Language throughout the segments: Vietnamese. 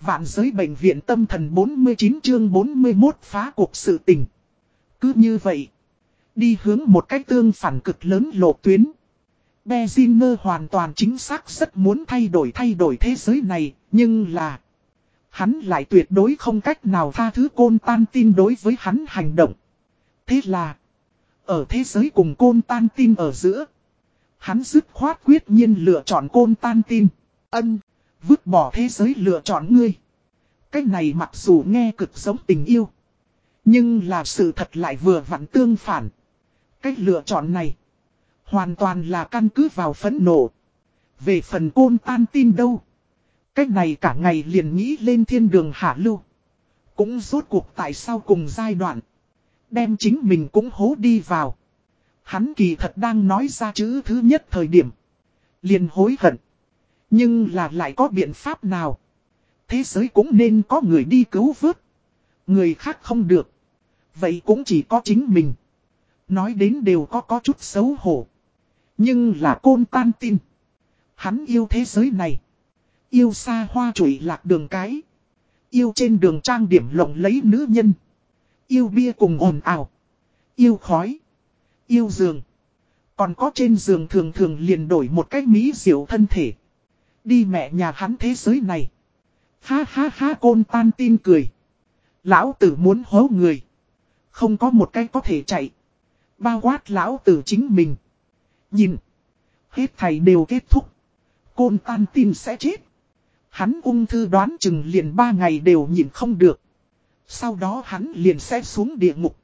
Vạn giới bệnh viện tâm thần 49 chương 41 phá cuộc sự tình. Cứ như vậy. Đi hướng một cách tương phản cực lớn lộ tuyến. Bezinger hoàn toàn chính xác rất muốn thay đổi thay đổi thế giới này, nhưng là... Hắn lại tuyệt đối không cách nào tha thứ côn tan tin đối với hắn hành động. Thế là... Ở thế giới cùng côn tan tin ở giữa. Hắn dứt khoát quyết nhiên lựa chọn côn tan tin. Ân, vứt bỏ thế giới lựa chọn ngươi. Cách này mặc dù nghe cực giống tình yêu. Nhưng là sự thật lại vừa vặn tương phản. Cách lựa chọn này. Hoàn toàn là căn cứ vào phẫn nộ. Về phần côn tan tin đâu. Cách này cả ngày liền nghĩ lên thiên đường hạ lưu. Cũng rốt cuộc tại sao cùng giai đoạn. Đem chính mình cũng hố đi vào. Hắn kỳ thật đang nói ra chữ thứ nhất thời điểm. Liền hối hận. Nhưng là lại có biện pháp nào. Thế giới cũng nên có người đi cứu vớt. Người khác không được. Vậy cũng chỉ có chính mình. Nói đến đều có có chút xấu hổ. Nhưng là côn tan tin. Hắn yêu thế giới này. Yêu xa hoa trụi lạc đường cái. Yêu trên đường trang điểm lộng lấy nữ nhân. Yêu bia cùng ồn ào. Yêu khói. Yêu giường. Còn có trên giường thường thường liền đổi một cách mỹ diệu thân thể. Đi mẹ nhà hắn thế giới này. Ha ha ha, côn tan tin cười. Lão tử muốn hố người. Không có một cái có thể chạy. Bao quát lão tử chính mình. Nhìn. Hết thầy đều kết thúc. Côn tan tin sẽ chết. Hắn ung thư đoán chừng liền ba ngày đều nhìn không được. Sau đó hắn liền sẽ xuống địa ngục.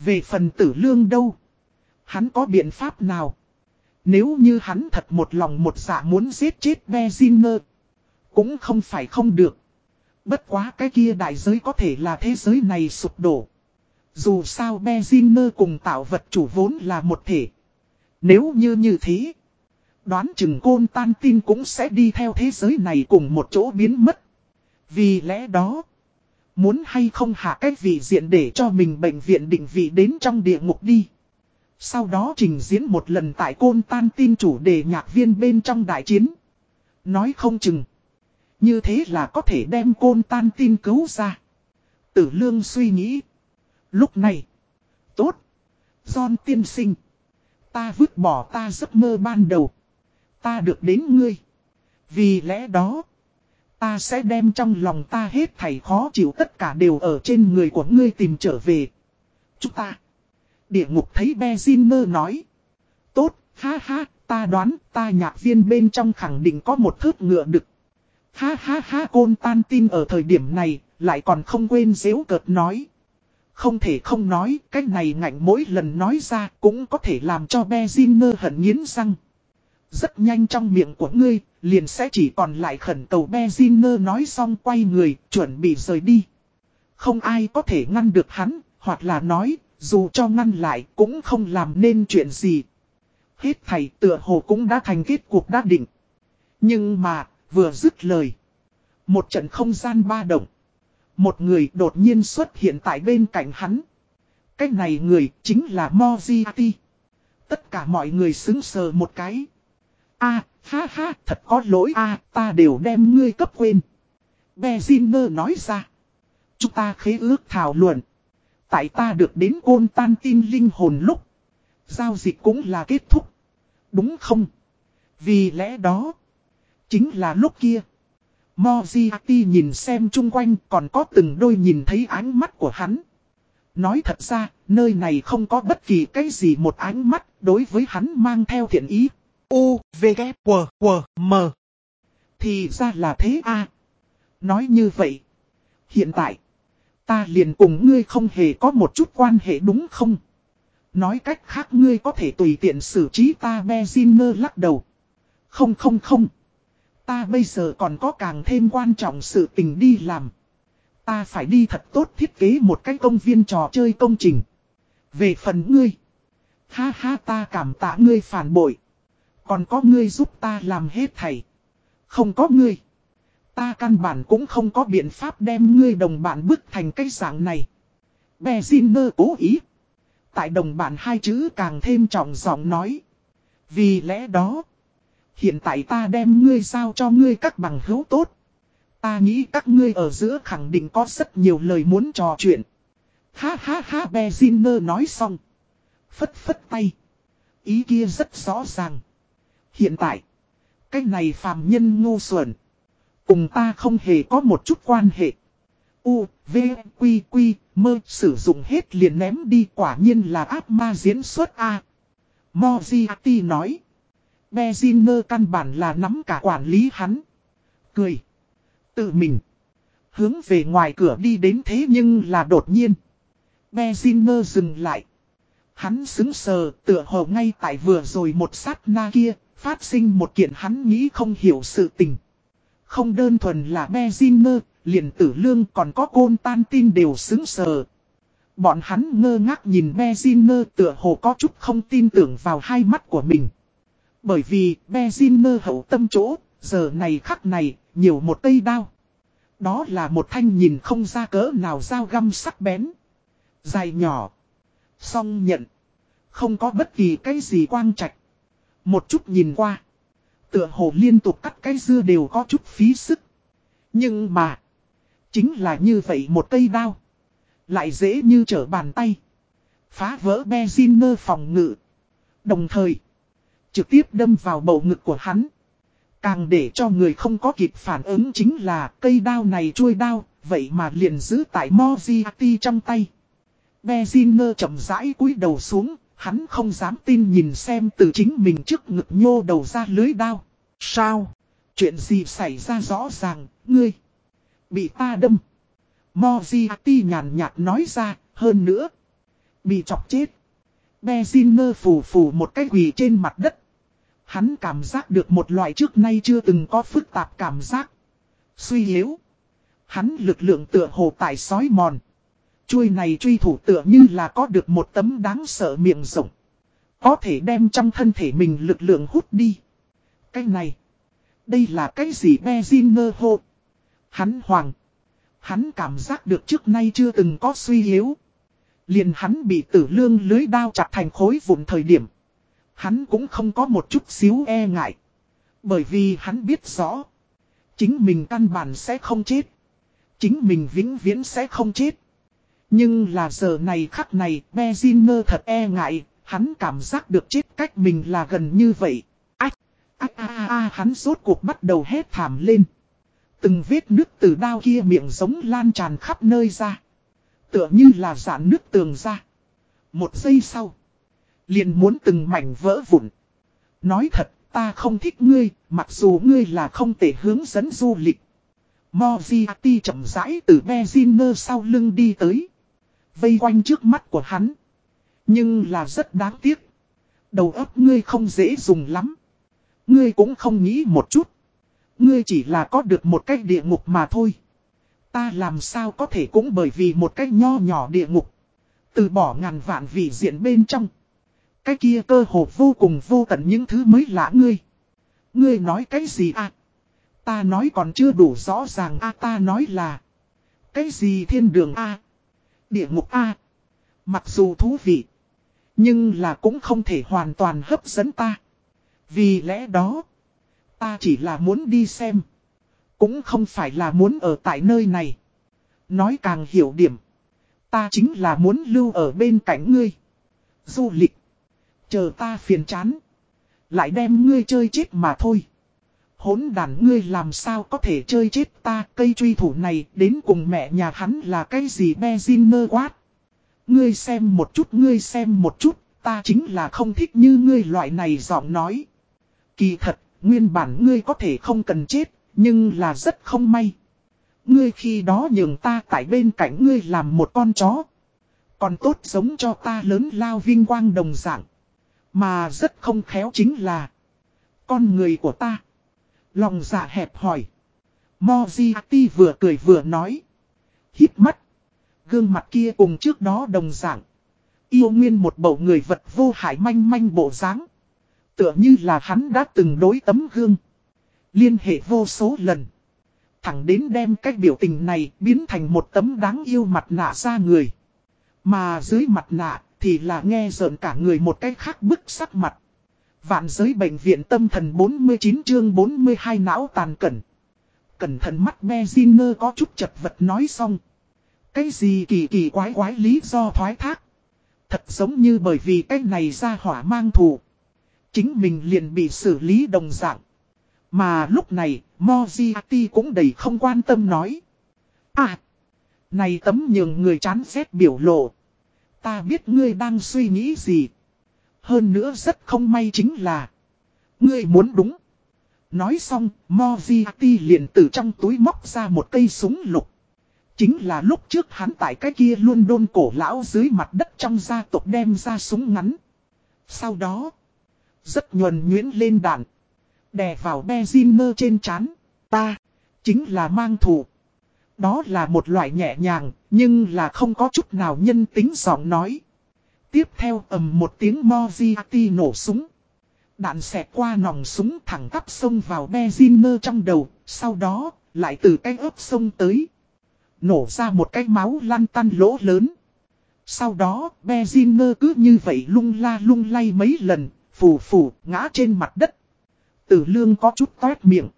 Về phần tử lương đâu? Hắn có biện pháp nào? Nếu như hắn thật một lòng một dạ muốn giết chết Bezinger, Cũng không phải không được. Bất quá cái kia đại giới có thể là thế giới này sụp đổ. Dù sao Bezinger cùng tạo vật chủ vốn là một thể. Nếu như như thế. Đoán chừng côn tan tin cũng sẽ đi theo thế giới này cùng một chỗ biến mất. Vì lẽ đó. Muốn hay không hạ cách vị diện để cho mình bệnh viện định vị đến trong địa ngục đi. Sau đó trình diễn một lần tại côn tan tin chủ đề nhạc viên bên trong đại chiến. Nói không chừng. Như thế là có thể đem côn tan tin cứu ra. Tử lương suy nghĩ. Lúc này. Tốt. John tiên sinh. Ta vứt bỏ ta giấc mơ ban đầu. Ta được đến ngươi. Vì lẽ đó. Ta sẽ đem trong lòng ta hết thảy khó chịu tất cả đều ở trên người của ngươi tìm trở về. Chúng ta. Địa ngục thấy Bezinger nói. Tốt, ha ha, ta đoán ta nhạc viên bên trong khẳng định có một thước ngựa đực. Ha ha ha côn tan tin ở thời điểm này, lại còn không quên dễu cợt nói. Không thể không nói, cái này ngạnh mỗi lần nói ra cũng có thể làm cho Bezinger hận nghiến răng. Rất nhanh trong miệng của ngươi, liền sẽ chỉ còn lại khẩn cầu Bezinger nói xong quay người, chuẩn bị rời đi. Không ai có thể ngăn được hắn, hoặc là nói, dù cho ngăn lại cũng không làm nên chuyện gì. Hết thầy tựa hồ cũng đã thành kết cuộc đã định. Nhưng mà, vừa dứt lời. Một trận không gian ba động. Một người đột nhiên xuất hiện tại bên cạnh hắn. Cái này người chính là Moziati. Tất cả mọi người xứng sờ một cái. a ha ha, thật có lỗi a ta đều đem ngươi cấp quên. Beziner nói ra. Chúng ta khế ước thảo luận. Tại ta được đến côn tan tin linh hồn lúc. Giao dịch cũng là kết thúc. Đúng không? Vì lẽ đó. Chính là lúc kia. Moziati nhìn xem chung quanh còn có từng đôi nhìn thấy ánh mắt của hắn. Nói thật ra, nơi này không có bất kỳ cái gì một ánh mắt đối với hắn mang theo thiện ý. U, V, K, W, W, M. Thì ra là thế a Nói như vậy. Hiện tại, ta liền cùng ngươi không hề có một chút quan hệ đúng không? Nói cách khác ngươi có thể tùy tiện xử trí ta Beziner lắc đầu. Không không không. Ta bây giờ còn có càng thêm quan trọng sự tình đi làm. Ta phải đi thật tốt thiết kế một cái công viên trò chơi công trình. Về phần ngươi. Ha ha, ta cảm tạ ngươi phản bội. Còn có ngươi giúp ta làm hết thầy. Không có ngươi. Ta căn bản cũng không có biện pháp đem ngươi đồng bạn bức thành cái dạng này. Bè xin nơ cố ý. Tại đồng bạn hai chữ càng thêm trọng giọng nói. Vì lẽ đó. Hiện tại ta đem ngươi giao cho ngươi các bằng hữu tốt. Ta nghĩ các ngươi ở giữa khẳng định có rất nhiều lời muốn trò chuyện. Ha ha ha Beziner nói xong. Phất phất tay. Ý kia rất rõ ràng. Hiện tại. Cái này phàm nhân ngu xuẩn. Cùng ta không hề có một chút quan hệ. U, V, Quy, Quy, mơ sử dụng hết liền ném đi quả nhiên là áp ma diễn xuất A. Moziati nói. Beziner căn bản là nắm cả quản lý hắn. Cười. Tự mình. Hướng về ngoài cửa đi đến thế nhưng là đột nhiên. Beziner dừng lại. Hắn xứng sờ tựa hồ ngay tại vừa rồi một sát na kia, phát sinh một kiện hắn nghĩ không hiểu sự tình. Không đơn thuần là Beziner, liền tử lương còn có côn tan tin đều xứng sờ. Bọn hắn ngơ ngác nhìn Beziner tựa hồ có chút không tin tưởng vào hai mắt của mình. Bởi vì Beziner hậu tâm chỗ, giờ này khắc này, nhiều một cây đao. Đó là một thanh nhìn không ra cỡ nào dao găm sắc bén. Dài nhỏ. Song nhận. Không có bất kỳ cái gì quang trạch. Một chút nhìn qua. Tựa hồ liên tục cắt cái dưa đều có chút phí sức. Nhưng mà. Chính là như vậy một cây đao. Lại dễ như trở bàn tay. Phá vỡ Beziner phòng ngự. Đồng thời. Trực tiếp đâm vào bầu ngực của hắn. Càng để cho người không có kịp phản ứng chính là cây đao này chui đao. Vậy mà liền giữ tại Moziati trong tay. Beziner chậm rãi cúi đầu xuống. Hắn không dám tin nhìn xem từ chính mình trước ngực nhô đầu ra lưới đao. Sao? Chuyện gì xảy ra rõ ràng, ngươi? Bị ta đâm. Moziati nhàn nhạt nói ra, hơn nữa. Bị chọc chết. Beziner phù phù một cái quỳ trên mặt đất. Hắn cảm giác được một loại trước nay chưa từng có phức tạp cảm giác. Suy yếu. Hắn lực lượng tựa hồ tại sói mòn. Chuôi này truy thủ tựa như là có được một tấm đáng sợ miệng rộng. Có thể đem trong thân thể mình lực lượng hút đi. Cái này. Đây là cái gì bezinger hô. Hắn hoàng. Hắn cảm giác được trước nay chưa từng có suy yếu. Liền hắn bị tử lương lưới đao chặt thành khối vụn thời điểm. Hắn cũng không có một chút xíu e ngại. Bởi vì hắn biết rõ. Chính mình căn bản sẽ không chết. Chính mình vĩnh viễn sẽ không chết. Nhưng là giờ này khắc này, Beziner thật e ngại, hắn cảm giác được chết cách mình là gần như vậy. Ách, ách a a a hắn rốt cuộc bắt đầu hét thảm lên. Từng vết nước từ đao kia miệng giống lan tràn khắp nơi ra. Tựa như là giãn nước tường ra. Một giây sau. Liền muốn từng mảnh vỡ vụn. Nói thật, ta không thích ngươi, mặc dù ngươi là không thể hướng dẫn du lịch. Moziati chậm rãi từ Beziner sau lưng đi tới. Vây quanh trước mắt của hắn. Nhưng là rất đáng tiếc. Đầu óc ngươi không dễ dùng lắm. Ngươi cũng không nghĩ một chút. Ngươi chỉ là có được một cái địa ngục mà thôi. Ta làm sao có thể cũng bởi vì một cái nho nhỏ địa ngục. Từ bỏ ngàn vạn vị diện bên trong. Cái kia cơ hồ vô cùng vô tận những thứ mới lạ ngươi. Ngươi nói cái gì à? Ta nói còn chưa đủ rõ ràng a à, ta nói là. Cái gì thiên đường a à? Địa ngục a? Mặc dù thú vị. Nhưng là cũng không thể hoàn toàn hấp dẫn ta. Vì lẽ đó. Ta chỉ là muốn đi xem. Cũng không phải là muốn ở tại nơi này. Nói càng hiểu điểm. Ta chính là muốn lưu ở bên cạnh ngươi. Du lịch. Chờ ta phiền chán. Lại đem ngươi chơi chết mà thôi. Hốn đàn ngươi làm sao có thể chơi chết ta cây truy thủ này đến cùng mẹ nhà hắn là cái gì Beziner quát. Ngươi xem một chút ngươi xem một chút, ta chính là không thích như ngươi loại này giọng nói. Kỳ thật, nguyên bản ngươi có thể không cần chết, nhưng là rất không may. Ngươi khi đó nhường ta tại bên cạnh ngươi làm một con chó. Còn tốt giống cho ta lớn lao vinh quang đồng dạng. Mà rất không khéo chính là Con người của ta Lòng dạ hẹp hỏi. Moziati vừa cười vừa nói. Hít mắt. Gương mặt kia cùng trước đó đồng dạng. Yêu nguyên một bầu người vật vô hại manh manh bộ dáng. Tựa như là hắn đã từng đối tấm gương. Liên hệ vô số lần. Thẳng đến đem cách biểu tình này biến thành một tấm đáng yêu mặt nạ ra người. Mà dưới mặt nạ thì là nghe rợn cả người một cách khác bức sắc mặt. Vạn giới bệnh viện tâm thần 49 chương 42 não tàn cẩn. Cẩn thận mắt Beziner có chút chật vật nói xong. Cái gì kỳ kỳ quái quái lý do thoái thác. Thật giống như bởi vì cái này ra hỏa mang thù. Chính mình liền bị xử lý đồng dạng. Mà lúc này, Moziati cũng đầy không quan tâm nói. À, này tấm nhường người chán ghét biểu lộ. Ta biết ngươi đang suy nghĩ gì. Hơn nữa rất không may chính là. Ngươi muốn đúng. Nói xong, Moziati liền từ trong túi móc ra một cây súng lục. Chính là lúc trước hắn tại cái kia luôn đôn cổ lão dưới mặt đất trong gia tộc đem ra súng ngắn. Sau đó, rất nhuần nhuyễn lên đạn. Đè vào Beziner trên chán. Ta, chính là mang thù. Đó là một loại nhẹ nhàng, nhưng là không có chút nào nhân tính giọng nói. Tiếp theo ầm một tiếng Moziati nổ súng. Đạn xẹt qua nòng súng thẳng tắp sông vào Beziner trong đầu, sau đó, lại từ cái ớp sông tới. Nổ ra một cái máu lăn tăn lỗ lớn. Sau đó, Beziner cứ như vậy lung la lung lay mấy lần, phù phù, ngã trên mặt đất. Tử lương có chút toét miệng.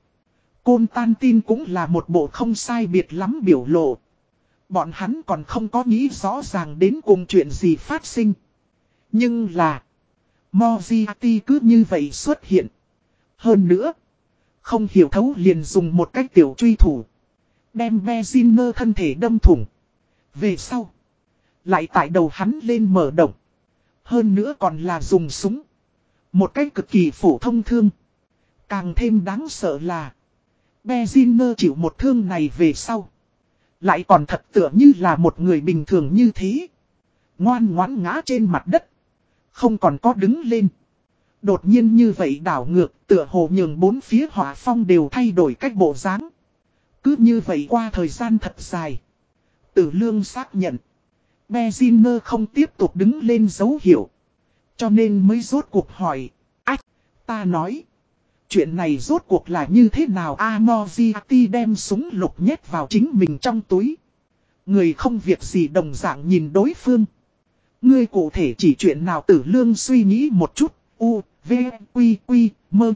Côn tan tin cũng là một bộ không sai biệt lắm biểu lộ. Bọn hắn còn không có nghĩ rõ ràng đến cùng chuyện gì phát sinh. Nhưng là... Moziati cứ như vậy xuất hiện. Hơn nữa... Không hiểu thấu liền dùng một cách tiểu truy thủ. Đem Bezinger thân thể đâm thủng. Về sau. Lại tại đầu hắn lên mở động. Hơn nữa còn là dùng súng. Một cách cực kỳ phổ thông thương. Càng thêm đáng sợ là. Bezinger chịu một thương này về sau. Lại còn thật tựa như là một người bình thường như thế. Ngoan ngoãn ngã trên mặt đất. Không còn có đứng lên. Đột nhiên như vậy đảo ngược tựa hồ nhường bốn phía hỏa phong đều thay đổi cách bộ dáng. Cứ như vậy qua thời gian thật dài. Tử lương xác nhận. Beziner không tiếp tục đứng lên dấu hiệu. Cho nên mới rốt cuộc hỏi. Ách, ta nói. Chuyện này rốt cuộc là như thế nào Amoziati đem súng lục nhét vào chính mình trong túi. Người không việc gì đồng dạng nhìn đối phương. Ngươi cụ thể chỉ chuyện nào tử lương suy nghĩ một chút. U, V, Quy, Quy, Mơ.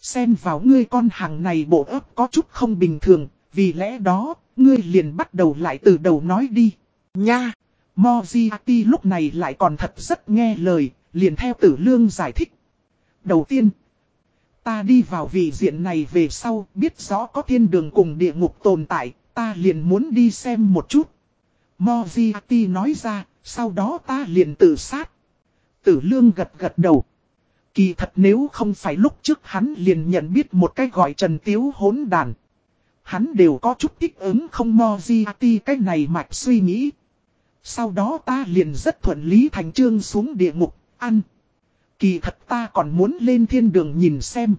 Xen vào ngươi con hàng này bộ ấp có chút không bình thường. Vì lẽ đó, ngươi liền bắt đầu lại từ đầu nói đi. Nha! Moziati lúc này lại còn thật rất nghe lời, liền theo tử lương giải thích. Đầu tiên, ta đi vào vị diện này về sau, biết rõ có thiên đường cùng địa ngục tồn tại, ta liền muốn đi xem một chút. Moziati nói ra, sau đó ta liền tự sát. Tử lương gật gật đầu. Kỳ thật nếu không phải lúc trước hắn liền nhận biết một cái gọi trần tiếu hốn đàn. Hắn đều có chút thích ứng không Moziati cái này mạch suy nghĩ. Sau đó ta liền rất thuận lý thành trương xuống địa ngục, ăn. Kỳ thật ta còn muốn lên thiên đường nhìn xem.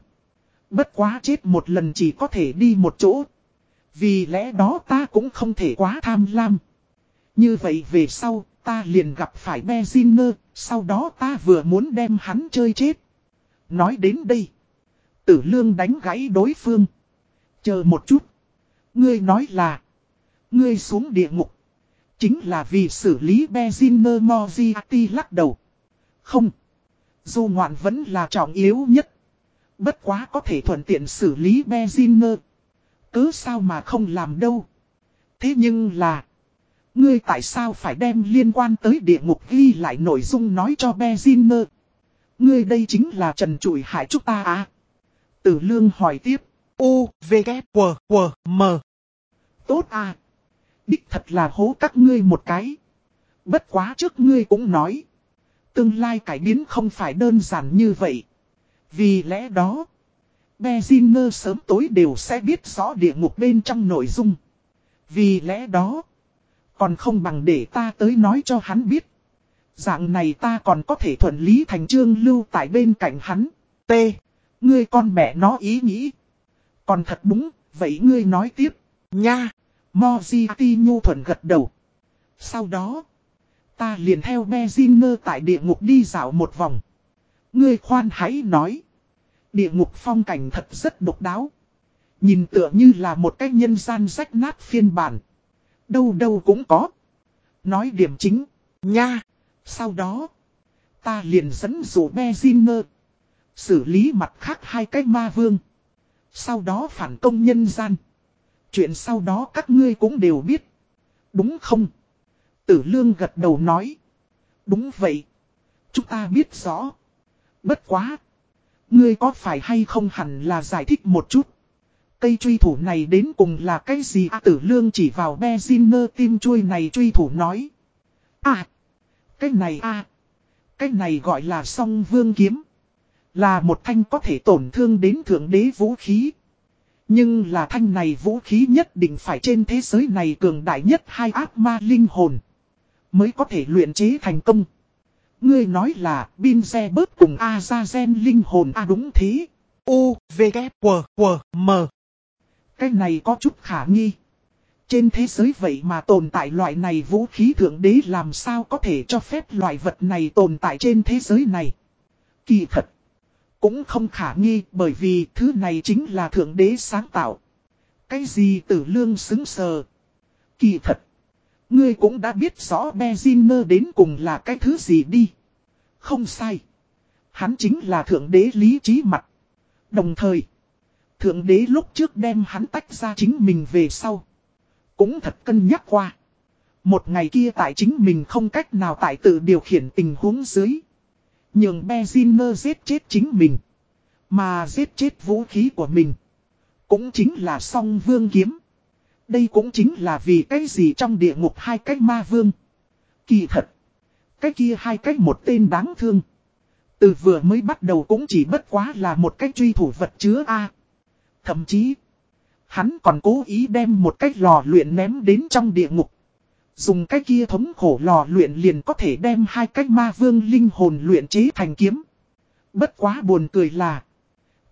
Bất quá chết một lần chỉ có thể đi một chỗ. Vì lẽ đó ta cũng không thể quá tham lam. Như vậy về sau, ta liền gặp phải Bezinger, sau đó ta vừa muốn đem hắn chơi chết. Nói đến đây. Tử lương đánh gãy đối phương. Chờ một chút. Ngươi nói là. Ngươi xuống địa ngục. Chính là vì xử lý Bezinger Moziati lắc đầu. Không. Dù ngoạn vẫn là trọng yếu nhất. Bất quá có thể thuận tiện xử lý Beziner. Cứ sao mà không làm đâu. Thế nhưng là. Ngươi tại sao phải đem liên quan tới địa ngục ghi lại nội dung nói cho Beziner? Ngươi đây chính là trần trụi hại chúng ta à? Tử lương hỏi tiếp. U, V, K, W, W, M. Tốt à. Đích thật là hố các ngươi một cái. Bất quá trước ngươi cũng nói. Tương lai cải biến không phải đơn giản như vậy. Vì lẽ đó. Beziner sớm tối đều sẽ biết rõ địa ngục bên trong nội dung. Vì lẽ đó. Còn không bằng để ta tới nói cho hắn biết. Dạng này ta còn có thể thuận lý thành trương lưu tại bên cạnh hắn. T. Ngươi con mẹ nó ý nghĩ. Còn thật đúng, vậy ngươi nói tiếp. Nha. Mojiti nhu thuận gật đầu. Sau đó, ta liền theo Bezinger tại địa ngục đi dạo một vòng. Ngươi khoan hãy nói. Địa ngục phong cảnh thật rất độc đáo. Nhìn tựa như là một cái nhân gian rách nát phiên bản. Đâu đâu cũng có. Nói điểm chính, nha. Sau đó, ta liền dẫn dụ Bezinger. Xử lý mặt khác hai cái ma vương. Sau đó phản công nhân gian. Chuyện sau đó các ngươi cũng đều biết. Đúng không? Tử lương gật đầu nói. Đúng vậy. Chúng ta biết rõ. Bất quá. Ngươi có phải hay không hẳn là giải thích một chút. Cây truy thủ này đến cùng là cái gì à, tử lương chỉ vào bezinger tim chuôi này truy thủ nói. À. Cái này à. Cái này gọi là song vương kiếm. Là một thanh có thể tổn thương đến thượng đế vũ khí. Nhưng là thanh này vũ khí nhất định phải trên thế giới này cường đại nhất hai ác ma linh hồn. Mới có thể luyện chế thành công. Ngươi nói là Bin xe bớt cùng Azazen linh hồn à đúng thế. U, V, K, W, W, M. Cái này có chút khả nghi. Trên thế giới vậy mà tồn tại loại này vũ khí thượng đế làm sao có thể cho phép loại vật này tồn tại trên thế giới này. Kỳ thật. Cũng không khả nghi bởi vì thứ này chính là thượng đế sáng tạo. Cái gì tử lương xứng sờ. Kỳ thật. Ngươi cũng đã biết rõ Beziner đến cùng là cái thứ gì đi. Không sai. Hắn chính là thượng đế lý trí mặt. Đồng thời. Thượng đế lúc trước đem hắn tách ra chính mình về sau. Cũng thật cân nhắc qua. Một ngày kia tại chính mình không cách nào tại tự điều khiển tình huống dưới. Nhường Beziner giết chết chính mình. Mà giết chết vũ khí của mình. Cũng chính là song vương kiếm. Đây cũng chính là vì cái gì trong địa ngục hai cái ma vương. Kỳ thật. Cái kia hai cái một tên đáng thương. Từ vừa mới bắt đầu cũng chỉ bất quá là một cái truy thủ vật chứa A. Thậm chí. Hắn còn cố ý đem một cái lò luyện ném đến trong địa ngục. Dùng cái kia thống khổ lò luyện liền có thể đem hai cái ma vương linh hồn luyện chế thành kiếm. Bất quá buồn cười là.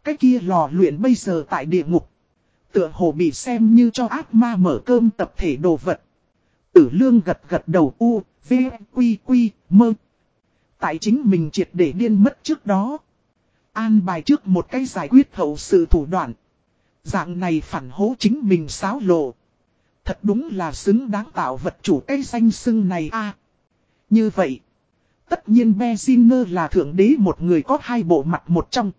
Cái kia lò luyện bây giờ tại địa ngục. Tựa hồ bị xem như cho ác ma mở cơm tập thể đồ vật. Tử lương gật gật đầu u, v, quy quy, mơ. Tại chính mình triệt để điên mất trước đó. An bài trước một cái giải quyết hậu sự thủ đoạn. Dạng này phản hố chính mình xáo lộ. Thật đúng là xứng đáng tạo vật chủ cái danh xưng này a Như vậy. Tất nhiên Beziner là thượng đế một người có hai bộ mặt một trong.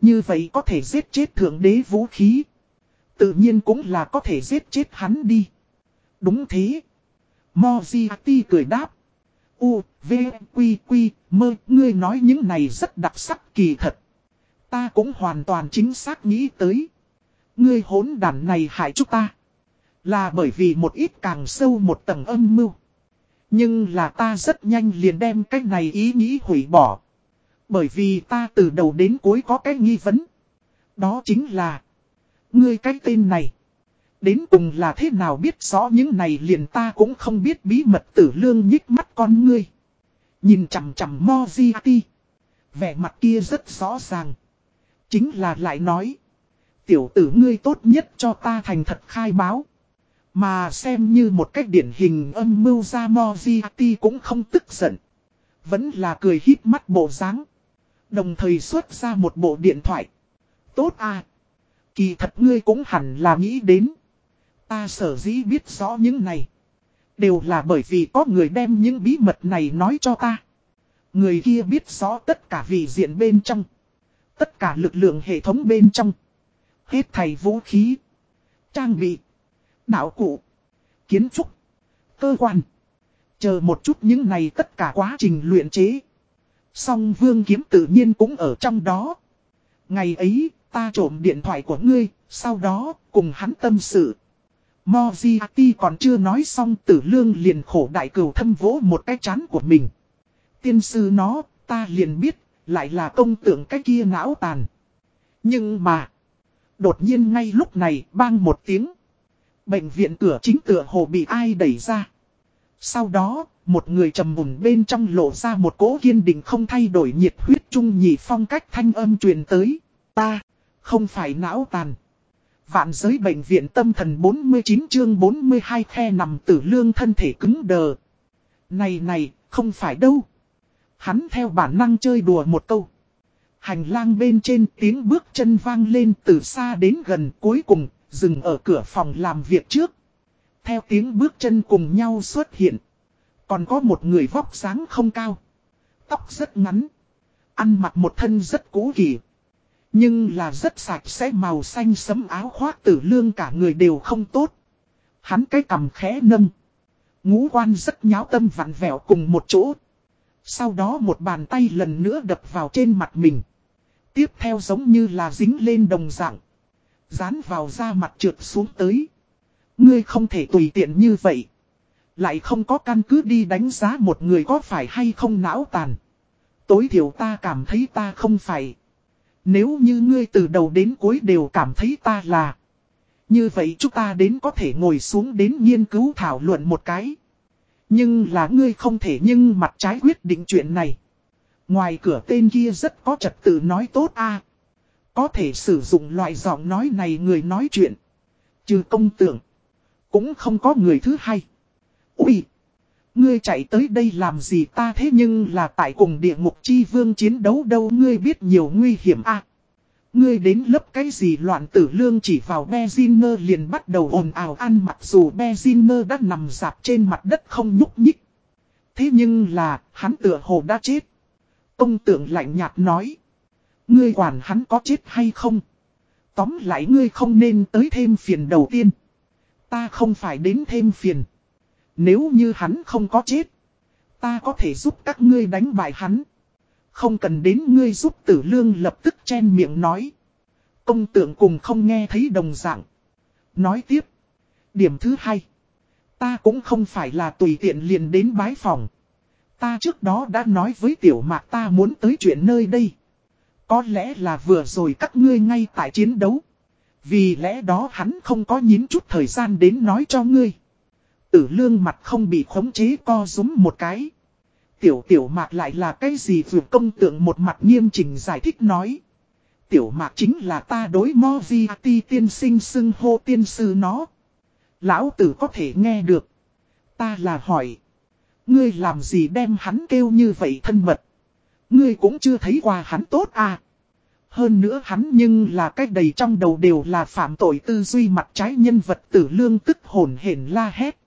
Như vậy có thể giết chết thượng đế vũ khí. Tự nhiên cũng là có thể giết chết hắn đi. Đúng thế. Moziati cười đáp. U, V, Quy, Quy, mơ, ngươi nói những này rất đặc sắc kỳ thật. Ta cũng hoàn toàn chính xác nghĩ tới. Ngươi hốn đàn này hại chúng ta. Là bởi vì một ít càng sâu một tầng âm mưu. Nhưng là ta rất nhanh liền đem cái này ý nghĩ hủy bỏ. Bởi vì ta từ đầu đến cuối có cái nghi vấn. Đó chính là. Ngươi cái tên này. Đến cùng là thế nào biết rõ những này liền ta cũng không biết bí mật tử lương nhích mắt con ngươi. Nhìn chằm chằm Moziati. Vẻ mặt kia rất rõ ràng. Chính là lại nói. Tiểu tử ngươi tốt nhất cho ta thành thật khai báo. Mà xem như một cách điển hình âm mưu ra Moziati cũng không tức giận. Vẫn là cười híp mắt bộ dáng Đồng thời xuất ra một bộ điện thoại. Tốt à. Kỳ thật ngươi cũng hẳn là nghĩ đến. Ta sở dĩ biết rõ những này. Đều là bởi vì có người đem những bí mật này nói cho ta. Người kia biết rõ tất cả vị diện bên trong. Tất cả lực lượng hệ thống bên trong. Hết thầy vũ khí. Trang bị. Đạo cụ. Kiến trúc. Cơ quan. Chờ một chút những này tất cả quá trình luyện chế. Song vương kiếm tự nhiên cũng ở trong đó. Ngày ấy, ta trộm điện thoại của ngươi, sau đó, cùng hắn tâm sự. Moziati còn chưa nói xong tử lương liền khổ đại cửu thâm vỗ một cái chán của mình. Tiên sư nó, ta liền biết, lại là công tượng cái kia não tàn. Nhưng mà, đột nhiên ngay lúc này bang một tiếng. Bệnh viện cửa chính tựa hồ bị ai đẩy ra. Sau đó, một người trầm mùn bên trong lộ ra một cố kiên định không thay đổi nhiệt huyết trung nhị phong cách thanh âm truyền tới. Ta, không phải não tàn. Vạn giới bệnh viện tâm thần 49 chương 42 khe nằm tử lương thân thể cứng đờ. Này này, không phải đâu. Hắn theo bản năng chơi đùa một câu. Hành lang bên trên tiếng bước chân vang lên từ xa đến gần cuối cùng, dừng ở cửa phòng làm việc trước. Theo tiếng bước chân cùng nhau xuất hiện. Còn có một người vóc dáng không cao. Tóc rất ngắn. Ăn mặc một thân rất cũ kỳ. Nhưng là rất sạch sẽ màu xanh sấm áo khoác tử lương cả người đều không tốt. Hắn cái cầm khẽ nâng. Ngũ quan rất nháo tâm vặn vẹo cùng một chỗ. Sau đó một bàn tay lần nữa đập vào trên mặt mình. Tiếp theo giống như là dính lên đồng dạng. Dán vào da mặt trượt xuống tới. Ngươi không thể tùy tiện như vậy. Lại không có căn cứ đi đánh giá một người có phải hay không não tàn. Tối thiểu ta cảm thấy ta không phải. Nếu như ngươi từ đầu đến cuối đều cảm thấy ta là. Như vậy chúng ta đến có thể ngồi xuống đến nghiên cứu thảo luận một cái. Nhưng là ngươi không thể nhưng mặt trái quyết định chuyện này. Ngoài cửa tên kia rất có trật tự nói tốt a Có thể sử dụng loại giọng nói này người nói chuyện. Trừ công tưởng. Cũng không có người thứ hai. Ui! Ngươi chạy tới đây làm gì ta thế nhưng là tại cùng địa ngục chi vương chiến đấu đâu ngươi biết nhiều nguy hiểm a Ngươi đến lớp cái gì loạn tử lương chỉ vào Beziner liền bắt đầu ồn ào ăn mặc dù Beziner đã nằm dạp trên mặt đất không nhúc nhích. Thế nhưng là, hắn tựa hồ đã chết. Công tượng lạnh nhạt nói. Ngươi quản hắn có chết hay không? Tóm lại ngươi không nên tới thêm phiền đầu tiên. Ta không phải đến thêm phiền. Nếu như hắn không có chết. Ta có thể giúp các ngươi đánh bại hắn. Không cần đến ngươi giúp tử lương lập tức chen miệng nói. Công tượng cùng không nghe thấy đồng dạng. Nói tiếp. Điểm thứ hai. Ta cũng không phải là tùy tiện liền đến bái phòng. Ta trước đó đã nói với tiểu mạc ta muốn tới chuyện nơi đây. Có lẽ là vừa rồi các ngươi ngay tại chiến đấu. Vì lẽ đó hắn không có nhín chút thời gian đến nói cho ngươi. Tử lương mặt không bị khống chế co rúm một cái. Tiểu tiểu mạc lại là cái gì vừa công tượng một mặt nghiêm chỉnh giải thích nói. Tiểu mạc chính là ta đối mò vi ti tiên sinh xưng hô tiên sư nó. Lão tử có thể nghe được. Ta là hỏi. Ngươi làm gì đem hắn kêu như vậy thân mật. Ngươi cũng chưa thấy qua hắn tốt à. Hơn nữa hắn nhưng là cách đầy trong đầu đều là phạm tội tư duy mặt trái nhân vật tử lương tức hồn hển la hét.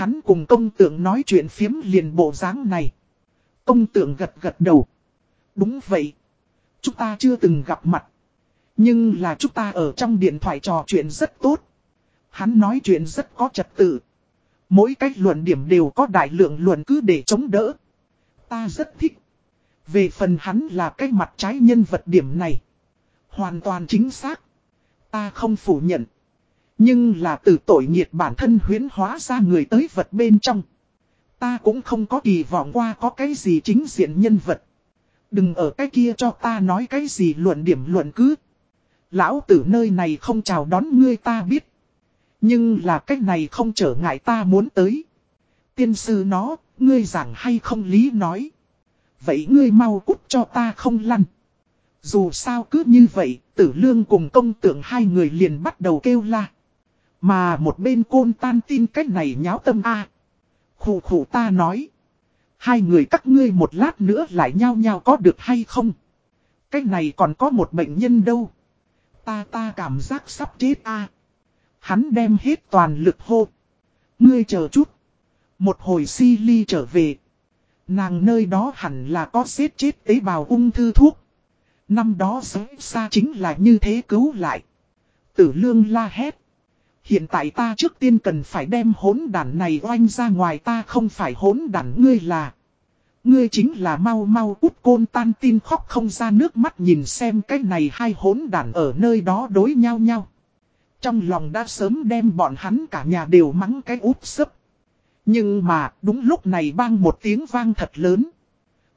Hắn cùng công tượng nói chuyện phiếm liền bộ dáng này. Công tượng gật gật đầu. Đúng vậy. Chúng ta chưa từng gặp mặt. Nhưng là chúng ta ở trong điện thoại trò chuyện rất tốt. Hắn nói chuyện rất có trật tự. Mỗi cách luận điểm đều có đại lượng luận cứ để chống đỡ. Ta rất thích. Về phần hắn là cái mặt trái nhân vật điểm này. Hoàn toàn chính xác. Ta không phủ nhận. Nhưng là từ tội nghiệt bản thân huyến hóa ra người tới vật bên trong. Ta cũng không có kỳ vọng qua có cái gì chính diện nhân vật. Đừng ở cái kia cho ta nói cái gì luận điểm luận cứ. Lão tử nơi này không chào đón ngươi ta biết. Nhưng là cách này không trở ngại ta muốn tới. Tiên sư nó, ngươi giảng hay không lý nói. Vậy ngươi mau cút cho ta không lăn. Dù sao cứ như vậy, tử lương cùng công tượng hai người liền bắt đầu kêu la. Mà một bên côn tan tin cách này nháo tâm a Khủ khủ ta nói. Hai người các ngươi một lát nữa lại nhau nhau có được hay không? Cách này còn có một bệnh nhân đâu. Ta ta cảm giác sắp chết a Hắn đem hết toàn lực hô. Ngươi chờ chút. Một hồi si ly trở về. Nàng nơi đó hẳn là có xếp chết tế bào ung thư thuốc. Năm đó giới xa chính là như thế cứu lại. Tử lương la hét. Hiện tại ta trước tiên cần phải đem hốn đàn này oanh ra ngoài, ta không phải hốn đàn ngươi là. Ngươi chính là mau mau út côn tan tin khóc không ra nước mắt nhìn xem cái này hai hốn đàn ở nơi đó đối nhau nhau. Trong lòng đã sớm đem bọn hắn cả nhà đều mắng cái út sấp. Nhưng mà, đúng lúc này vang một tiếng vang thật lớn.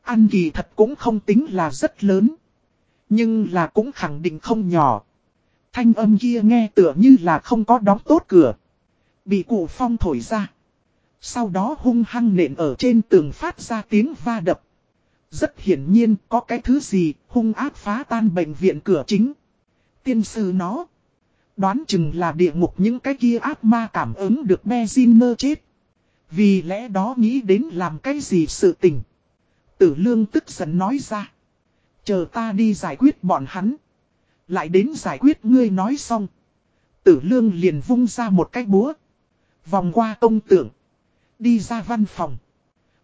Ăn kỳ thật cũng không tính là rất lớn. Nhưng là cũng khẳng định không nhỏ. Thanh âm kia nghe tựa như là không có đóng tốt cửa. Bị cụ phong thổi ra. Sau đó hung hăng nện ở trên tường phát ra tiếng va đập. Rất hiển nhiên có cái thứ gì hung ác phá tan bệnh viện cửa chính. Tiên sư nó. Đoán chừng là địa ngục những cái kia ác ma cảm ứng được Beziner chết. Vì lẽ đó nghĩ đến làm cái gì sự tình. Tử lương tức giận nói ra. Chờ ta đi giải quyết bọn hắn. Lại đến giải quyết ngươi nói xong. Tử lương liền vung ra một cái búa. Vòng qua công tượng. Đi ra văn phòng.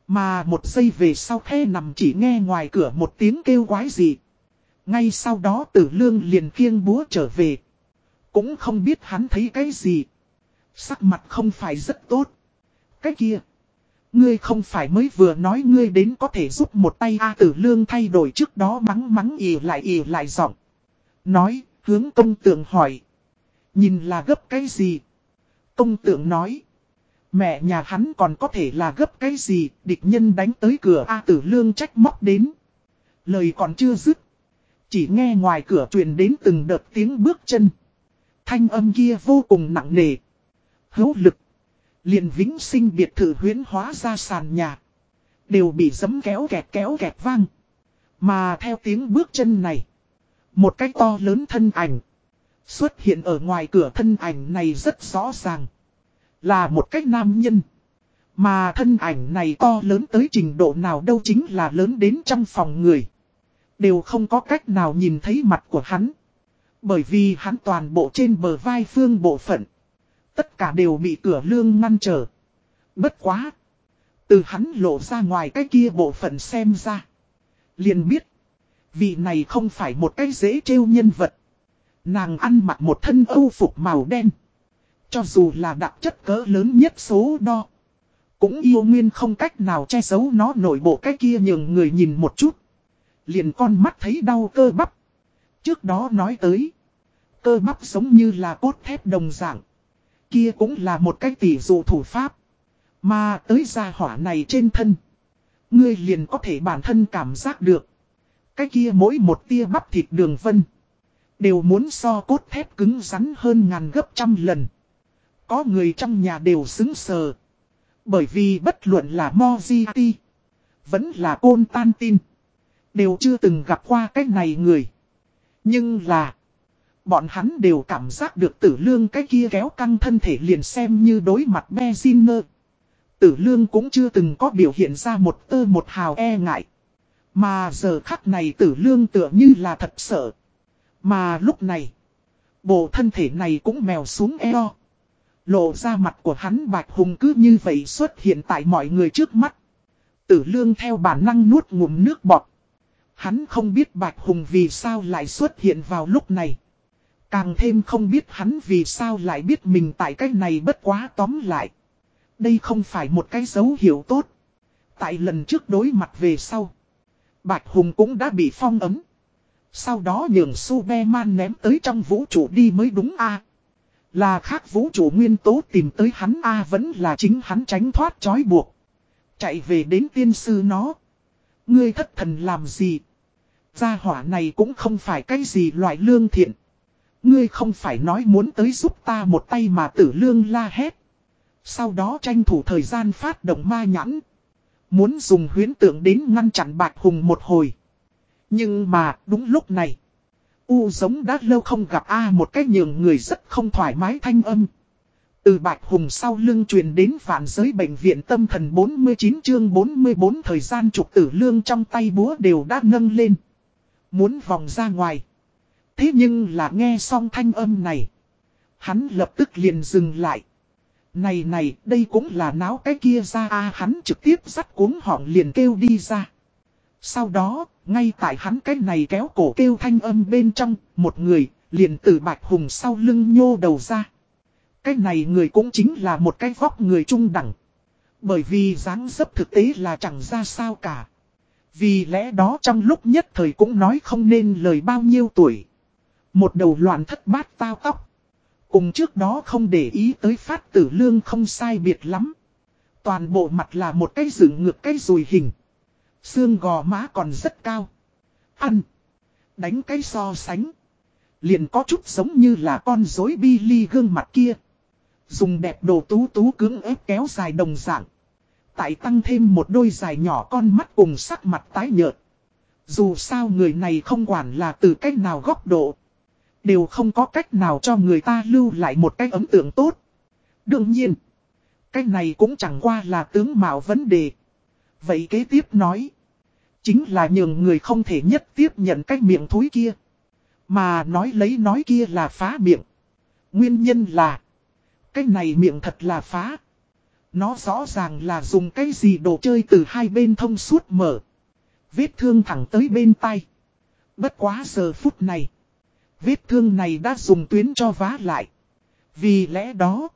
Mà một giây về sau khe nằm chỉ nghe ngoài cửa một tiếng kêu quái gì. Ngay sau đó tử lương liền khiêng búa trở về. Cũng không biết hắn thấy cái gì. Sắc mặt không phải rất tốt. Cái kia. Ngươi không phải mới vừa nói ngươi đến có thể giúp một tay A tử lương thay đổi trước đó mắng mắng ỉ lại ỉ lại giọng. Nói, hướng công tượng hỏi. Nhìn là gấp cái gì? Công tượng nói. Mẹ nhà hắn còn có thể là gấp cái gì, địch nhân đánh tới cửa A tử lương trách móc đến. Lời còn chưa dứt. Chỉ nghe ngoài cửa truyền đến từng đợt tiếng bước chân. Thanh âm kia vô cùng nặng nề. Hữu lực. liền vĩnh sinh biệt thự huyến hóa ra sàn nhà. Đều bị giấm kéo kẹt kéo kẹt vang. Mà theo tiếng bước chân này. Một cái to lớn thân ảnh. Xuất hiện ở ngoài cửa thân ảnh này rất rõ ràng. Là một cách nam nhân. Mà thân ảnh này to lớn tới trình độ nào đâu chính là lớn đến trong phòng người. Đều không có cách nào nhìn thấy mặt của hắn. Bởi vì hắn toàn bộ trên bờ vai phương bộ phận. Tất cả đều bị cửa lương ngăn trở. Bất quá. Từ hắn lộ ra ngoài cái kia bộ phận xem ra. Liền biết. Vị này không phải một cái dễ trêu nhân vật. Nàng ăn mặc một thân âu phục màu đen. Cho dù là đặc chất cỡ lớn nhất số đo. Cũng yêu nguyên không cách nào che giấu nó nổi bộ cái kia nhường người nhìn một chút. Liền con mắt thấy đau cơ bắp. Trước đó nói tới. Cơ bắp giống như là cốt thép đồng dạng. Kia cũng là một cái tỷ dụ thủ pháp. Mà tới gia hỏa này trên thân. Ngươi liền có thể bản thân cảm giác được. Cái kia mỗi một tia bắp thịt đường vân. Đều muốn so cốt thép cứng rắn hơn ngàn gấp trăm lần. Có người trong nhà đều xứng sờ. Bởi vì bất luận là Moziati. Vẫn là Côn Tan Tin. Đều chưa từng gặp qua cái này người. Nhưng là. Bọn hắn đều cảm giác được tử lương cái kia kéo căng thân thể liền xem như đối mặt Bezinger. Tử lương cũng chưa từng có biểu hiện ra một tơ một hào e ngại. Mà giờ khắc này tử lương tựa như là thật sợ. Mà lúc này, bộ thân thể này cũng mèo xuống eo. Lộ ra mặt của hắn bạch hùng cứ như vậy xuất hiện tại mọi người trước mắt. Tử lương theo bản năng nuốt ngụm nước bọt. Hắn không biết bạch hùng vì sao lại xuất hiện vào lúc này. Càng thêm không biết hắn vì sao lại biết mình tại cái này bất quá tóm lại. Đây không phải một cái dấu hiệu tốt. Tại lần trước đối mặt về sau. Bạch Hùng cũng đã bị phong ấm. Sau đó nhường Superman ném tới trong vũ trụ đi mới đúng a Là khác vũ trụ nguyên tố tìm tới hắn a vẫn là chính hắn tránh thoát trói buộc. Chạy về đến tiên sư nó. Ngươi thất thần làm gì? Gia hỏa này cũng không phải cái gì loại lương thiện. Ngươi không phải nói muốn tới giúp ta một tay mà tử lương la hét. Sau đó tranh thủ thời gian phát động ma nhãn. Muốn dùng huyến tượng đến ngăn chặn Bạch Hùng một hồi. Nhưng mà, đúng lúc này. U giống đã lâu không gặp A một cách nhường người rất không thoải mái thanh âm. Từ Bạch Hùng sau lưng truyền đến phản giới bệnh viện tâm thần 49 chương 44 thời gian trục tử lương trong tay búa đều đã nâng lên. Muốn vòng ra ngoài. Thế nhưng là nghe xong thanh âm này. Hắn lập tức liền dừng lại. Này này, đây cũng là náo cái kia ra a hắn trực tiếp dắt cuống họng liền kêu đi ra. Sau đó, ngay tại hắn cái này kéo cổ kêu thanh âm bên trong, một người, liền từ bạch hùng sau lưng nhô đầu ra. Cái này người cũng chính là một cái vóc người trung đẳng. Bởi vì dáng dấp thực tế là chẳng ra sao cả. Vì lẽ đó trong lúc nhất thời cũng nói không nên lời bao nhiêu tuổi. Một đầu loạn thất bát tao tóc. Cùng trước đó không để ý tới phát tử lương không sai biệt lắm. Toàn bộ mặt là một cái dựng ngược cái rùi hình. Xương gò má còn rất cao. Ăn. Đánh cái so sánh. Liền có chút giống như là con dối bi ly gương mặt kia. Dùng đẹp đồ tú tú cứng ép kéo dài đồng dạng. Tại tăng thêm một đôi dài nhỏ con mắt cùng sắc mặt tái nhợt. Dù sao người này không quản là từ cách nào góc độ. Đều không có cách nào cho người ta lưu lại một cái ấn tượng tốt. Đương nhiên. Cái này cũng chẳng qua là tướng mạo vấn đề. Vậy kế tiếp nói. Chính là nhường người không thể nhất tiếp nhận cái miệng thối kia. Mà nói lấy nói kia là phá miệng. Nguyên nhân là. Cái này miệng thật là phá. Nó rõ ràng là dùng cái gì đồ chơi từ hai bên thông suốt mở. Vết thương thẳng tới bên tay. Bất quá giờ phút này. Vết thương này đã dùng tuyến cho vá lại. Vì lẽ đó.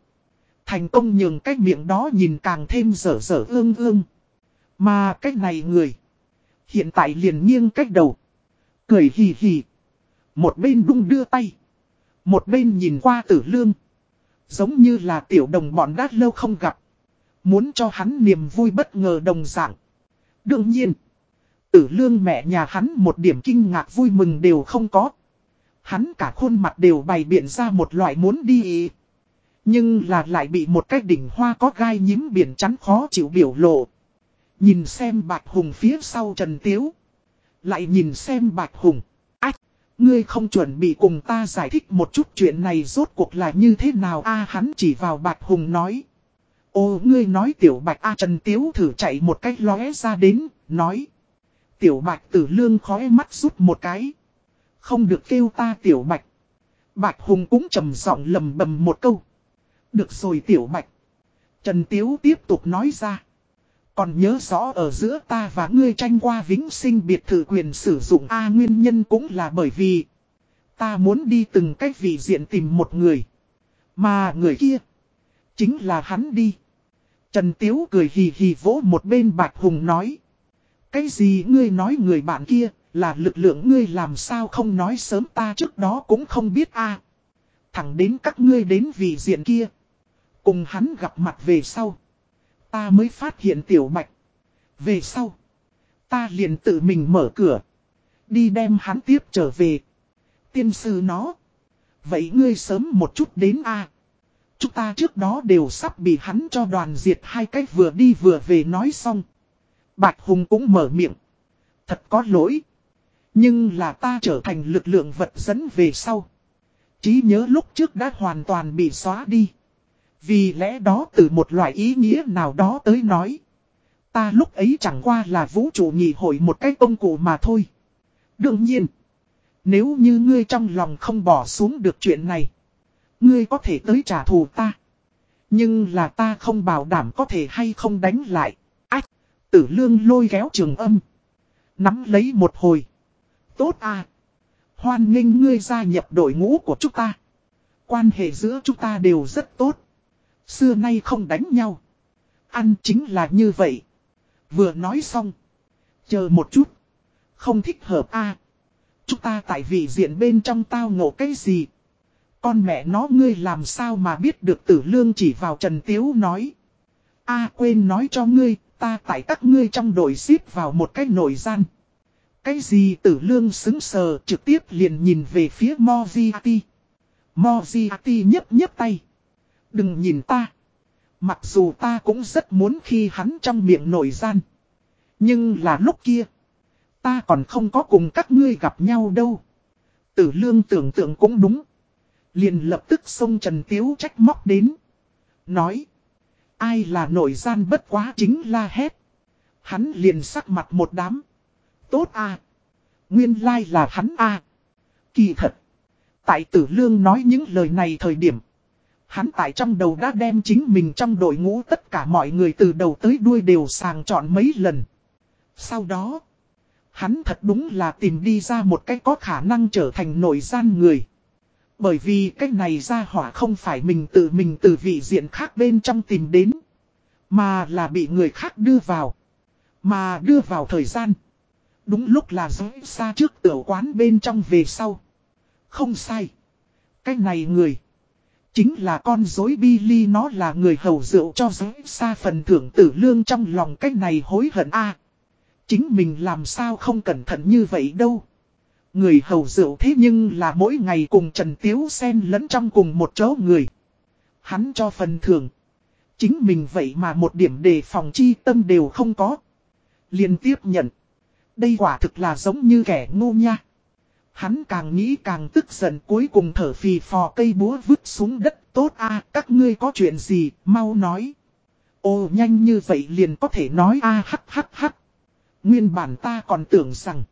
Thành công nhường cái miệng đó nhìn càng thêm dở dở ương ương. Mà cái này người. Hiện tại liền nghiêng cách đầu. Cười hì hì. Một bên đung đưa tay. Một bên nhìn qua tử lương. Giống như là tiểu đồng bọn đã lâu không gặp. Muốn cho hắn niềm vui bất ngờ đồng dạng. Đương nhiên. Tử lương mẹ nhà hắn một điểm kinh ngạc vui mừng đều không có. Hắn cả khuôn mặt đều bày biện ra một loại muốn đi ý. Nhưng là lại bị một cái đỉnh hoa có gai nhím biển chắn khó chịu biểu lộ. Nhìn xem Bạch Hùng phía sau Trần Tiếu. Lại nhìn xem Bạch Hùng. Ách, ngươi không chuẩn bị cùng ta giải thích một chút chuyện này rốt cuộc là như thế nào a hắn chỉ vào Bạch Hùng nói. Ô ngươi nói tiểu Bạch A Trần Tiếu thử chạy một cách lóe ra đến, nói. Tiểu Bạch tử lương khói mắt rút một cái. Không được kêu ta tiểu Bạch. Bạch Hùng cũng trầm giọng lầm bầm một câu. Được rồi tiểu Bạch. Trần Tiếu tiếp tục nói ra. Còn nhớ rõ ở giữa ta và ngươi tranh qua vĩnh sinh biệt thự quyền sử dụng A nguyên nhân cũng là bởi vì ta muốn đi từng cách vị diện tìm một người. Mà người kia chính là hắn đi. Trần Tiếu cười hì hì vỗ một bên Bạch Hùng nói. Cái gì ngươi nói người bạn kia là lực lượng ngươi làm sao không nói sớm ta trước đó cũng không biết a Thẳng đến các ngươi đến vị diện kia. Cùng hắn gặp mặt về sau. Ta mới phát hiện tiểu bạch. Về sau. Ta liền tự mình mở cửa. Đi đem hắn tiếp trở về. Tiên sư nó. Vậy ngươi sớm một chút đến a Chúng ta trước đó đều sắp bị hắn cho đoàn diệt hai cách vừa đi vừa về nói xong. Bạch Hùng cũng mở miệng. Thật có lỗi. Nhưng là ta trở thành lực lượng vật dẫn về sau. Chí nhớ lúc trước đã hoàn toàn bị xóa đi. Vì lẽ đó từ một loại ý nghĩa nào đó tới nói. Ta lúc ấy chẳng qua là vũ trụ nghị hội một cái công cụ mà thôi. Đương nhiên. Nếu như ngươi trong lòng không bỏ xuống được chuyện này. Ngươi có thể tới trả thù ta. Nhưng là ta không bảo đảm có thể hay không đánh lại. Ách. Tử lương lôi kéo trường âm. Nắm lấy một hồi. Tốt à. Hoan nghênh ngươi gia nhập đội ngũ của chúng ta. Quan hệ giữa chúng ta đều rất tốt. Xưa nay không đánh nhau. Ăn chính là như vậy. Vừa nói xong. Chờ một chút. Không thích hợp a à. Chúng ta tại vị diện bên trong tao ngộ cái gì. Con mẹ nó ngươi làm sao mà biết được tử lương chỉ vào Trần Tiếu nói. a quên nói cho ngươi, ta tại các ngươi trong đội xếp vào một cái nội gian. Cái gì tử lương xứng sờ trực tiếp liền nhìn về phía Moziati. Moziati nhấp nhấp tay. Đừng nhìn ta. Mặc dù ta cũng rất muốn khi hắn trong miệng nổi gian. Nhưng là lúc kia. Ta còn không có cùng các ngươi gặp nhau đâu. Tử lương tưởng tượng cũng đúng. Liền lập tức xông Trần Tiếu trách móc đến. Nói. Ai là nổi gian bất quá chính la hét. Hắn liền sắc mặt một đám. Tốt à. Nguyên lai là hắn à. Kỳ thật. Tại tử lương nói những lời này thời điểm. Hắn tại trong đầu đã đem chính mình trong đội ngũ tất cả mọi người từ đầu tới đuôi đều sàng chọn mấy lần. Sau đó, hắn thật đúng là tìm đi ra một cách có khả năng trở thành nội gian người. Bởi vì cách này ra hỏa không phải mình tự mình từ vị diện khác bên trong tìm đến. Mà là bị người khác đưa vào. Mà đưa vào thời gian. Đúng lúc là dối xa trước tiểu quán bên trong về sau. Không sai. Cách này người. Chính là con dối Billy, nó là người hầu rượu cho dối xa phần thưởng tử lương trong lòng cách này hối hận a Chính mình làm sao không cẩn thận như vậy đâu. Người hầu rượu thế nhưng là mỗi ngày cùng Trần Tiếu xen lẫn trong cùng một chỗ người. Hắn cho phần thưởng. Chính mình vậy mà một điểm đề phòng chi tâm đều không có. Liên tiếp nhận. Đây quả thực là giống như kẻ ngu nha. Hắn càng nghĩ càng tức giận cuối cùng thở phì phò cây búa vứt xuống đất tốt a các ngươi có chuyện gì, mau nói. Ồ nhanh như vậy liền có thể nói a hắc hắc hắc. Nguyên bản ta còn tưởng rằng,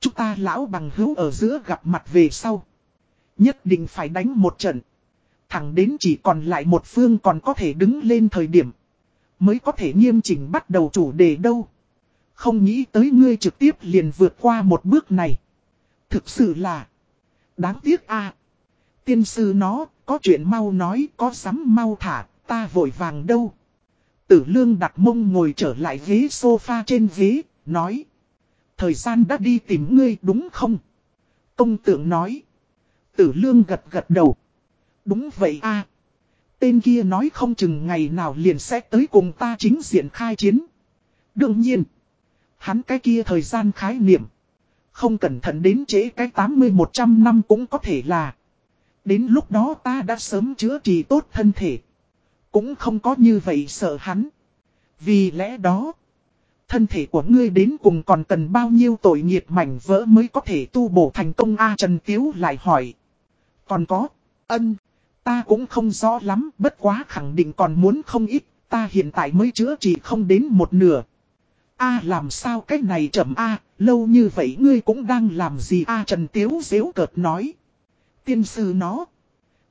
chúng ta lão bằng hữu ở giữa gặp mặt về sau. Nhất định phải đánh một trận. Thẳng đến chỉ còn lại một phương còn có thể đứng lên thời điểm. Mới có thể nghiêm chỉnh bắt đầu chủ đề đâu. Không nghĩ tới ngươi trực tiếp liền vượt qua một bước này. Thực sự là. Đáng tiếc a Tiên sư nó, có chuyện mau nói, có sắm mau thả, ta vội vàng đâu. Tử lương đặt mông ngồi trở lại ghế sofa trên ghế, nói. Thời gian đã đi tìm ngươi đúng không? Công tượng nói. Tử lương gật gật đầu. Đúng vậy a Tên kia nói không chừng ngày nào liền sẽ tới cùng ta chính diện khai chiến. Đương nhiên. Hắn cái kia thời gian khái niệm. Không cẩn thận đến trễ cái 80-100 năm cũng có thể là. Đến lúc đó ta đã sớm chữa trị tốt thân thể. Cũng không có như vậy sợ hắn. Vì lẽ đó. Thân thể của ngươi đến cùng còn cần bao nhiêu tội nghiệp mảnh vỡ mới có thể tu bổ thành công A Trần Tiếu lại hỏi. Còn có, ân, ta cũng không rõ lắm, bất quá khẳng định còn muốn không ít, ta hiện tại mới chữa trị không đến một nửa. A làm sao cách này chậm A, lâu như vậy ngươi cũng đang làm gì A Trần Tiếu dễu cợt nói. Tiên sư nó,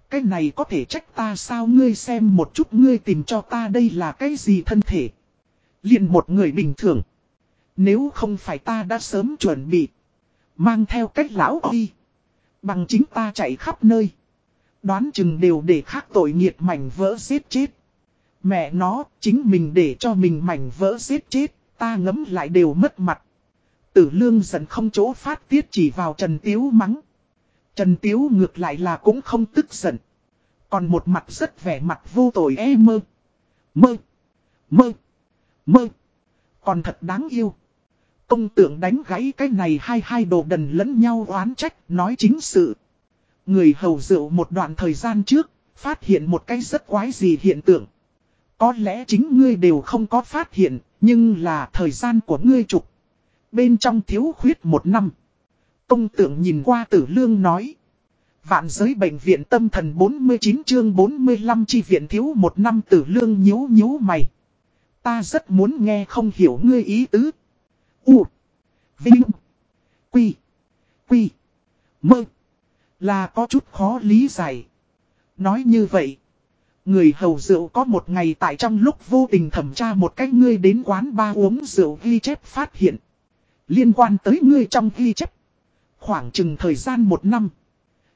cái này có thể trách ta sao ngươi xem một chút ngươi tìm cho ta đây là cái gì thân thể liền một người bình thường. Nếu không phải ta đã sớm chuẩn bị. Mang theo cách lão đi. Bằng chính ta chạy khắp nơi. Đoán chừng đều để khác tội nghiệt mảnh vỡ giết chết. Mẹ nó, chính mình để cho mình mảnh vỡ giết chết, ta ngấm lại đều mất mặt. Tử lương giận không chỗ phát tiết chỉ vào Trần Tiếu mắng. Trần Tiếu ngược lại là cũng không tức giận. Còn một mặt rất vẻ mặt vô tội e mơ. Mơ. Mơ. Mơ. Còn thật đáng yêu. Công tượng đánh gãy cái này hai hai đồ đần lẫn nhau oán trách nói chính sự. Người hầu rượu một đoạn thời gian trước, phát hiện một cái rất quái gì hiện tượng. Có lẽ chính ngươi đều không có phát hiện, nhưng là thời gian của ngươi trục. Bên trong thiếu khuyết một năm. Công tượng nhìn qua tử lương nói. Vạn giới bệnh viện tâm thần 49 chương 45 chi viện thiếu một năm tử lương nhếu nhếu mày. Ta rất muốn nghe không hiểu ngươi ý tứ. U. Vinh. Quy. Quy. Mơ. Là có chút khó lý giải. Nói như vậy. Người hầu rượu có một ngày tại trong lúc vô tình thẩm tra một cách ngươi đến quán ba uống rượu ghi chép phát hiện. Liên quan tới ngươi trong ghi chép. Khoảng chừng thời gian một năm.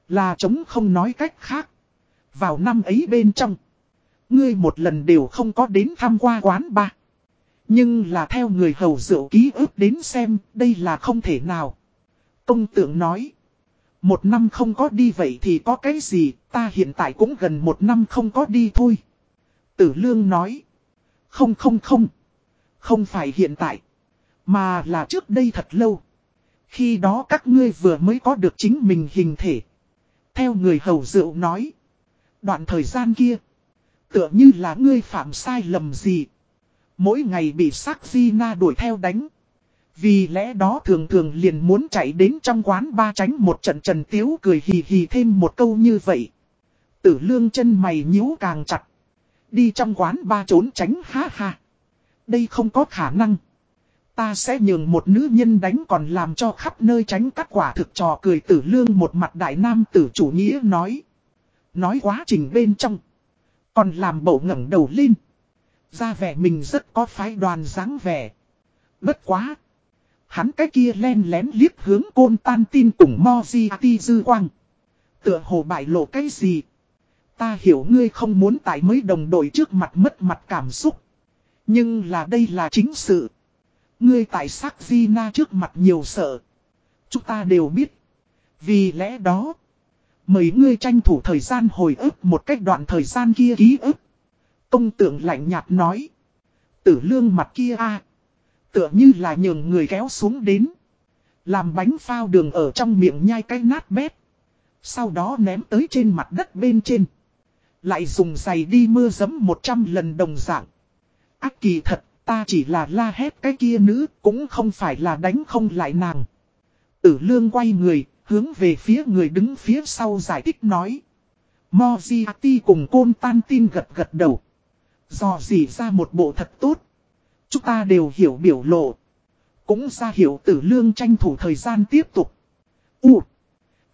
Là chống không nói cách khác. Vào năm ấy bên trong. Ngươi một lần đều không có đến tham qua quán ba. Nhưng là theo người hầu rượu ký ức đến xem, đây là không thể nào. Công tượng nói. Một năm không có đi vậy thì có cái gì, ta hiện tại cũng gần một năm không có đi thôi. Tử lương nói. Không không không. Không phải hiện tại. Mà là trước đây thật lâu. Khi đó các ngươi vừa mới có được chính mình hình thể. Theo người hầu rượu nói. Đoạn thời gian kia. Tựa như là ngươi phạm sai lầm gì. Mỗi ngày bị sắc na đuổi theo đánh. Vì lẽ đó thường thường liền muốn chạy đến trong quán ba tránh một trận trần tiếu cười hì hì thêm một câu như vậy. Tử lương chân mày nhíu càng chặt. Đi trong quán ba trốn tránh ha ha. Đây không có khả năng. Ta sẽ nhường một nữ nhân đánh còn làm cho khắp nơi tránh các quả thực trò cười tử lương một mặt đại nam tử chủ nghĩa nói. Nói quá trình bên trong. Còn làm bộ ngẩng đầu lên. Ra vẻ mình rất có phái đoàn dáng vẻ. Bất quá. Hắn cái kia len lén liếc hướng côn tan tin cùng Moziati dư quang. Tựa hồ bại lộ cái gì. Ta hiểu ngươi không muốn tại mấy đồng đội trước mặt mất mặt cảm xúc. Nhưng là đây là chính sự. Ngươi tại sắc Gina trước mặt nhiều sợ. Chúng ta đều biết. Vì lẽ đó. Mời ngươi tranh thủ thời gian hồi ức một cách đoạn thời gian kia ký ức. Công tượng lạnh nhạt nói. Tử lương mặt kia a Tựa như là nhường người kéo xuống đến. Làm bánh phao đường ở trong miệng nhai cái nát bét. Sau đó ném tới trên mặt đất bên trên. Lại dùng giày đi mưa giấm 100 lần đồng dạng. Ác kỳ thật, ta chỉ là la hét cái kia nữ, cũng không phải là đánh không lại nàng. Tử lương quay người, hướng về phía người đứng phía sau giải thích nói. Moziati cùng côn tan tin gật gật đầu. Dò dỉ ra một bộ thật tốt. Chúng ta đều hiểu biểu lộ. Cũng ra hiểu tử lương tranh thủ thời gian tiếp tục. U.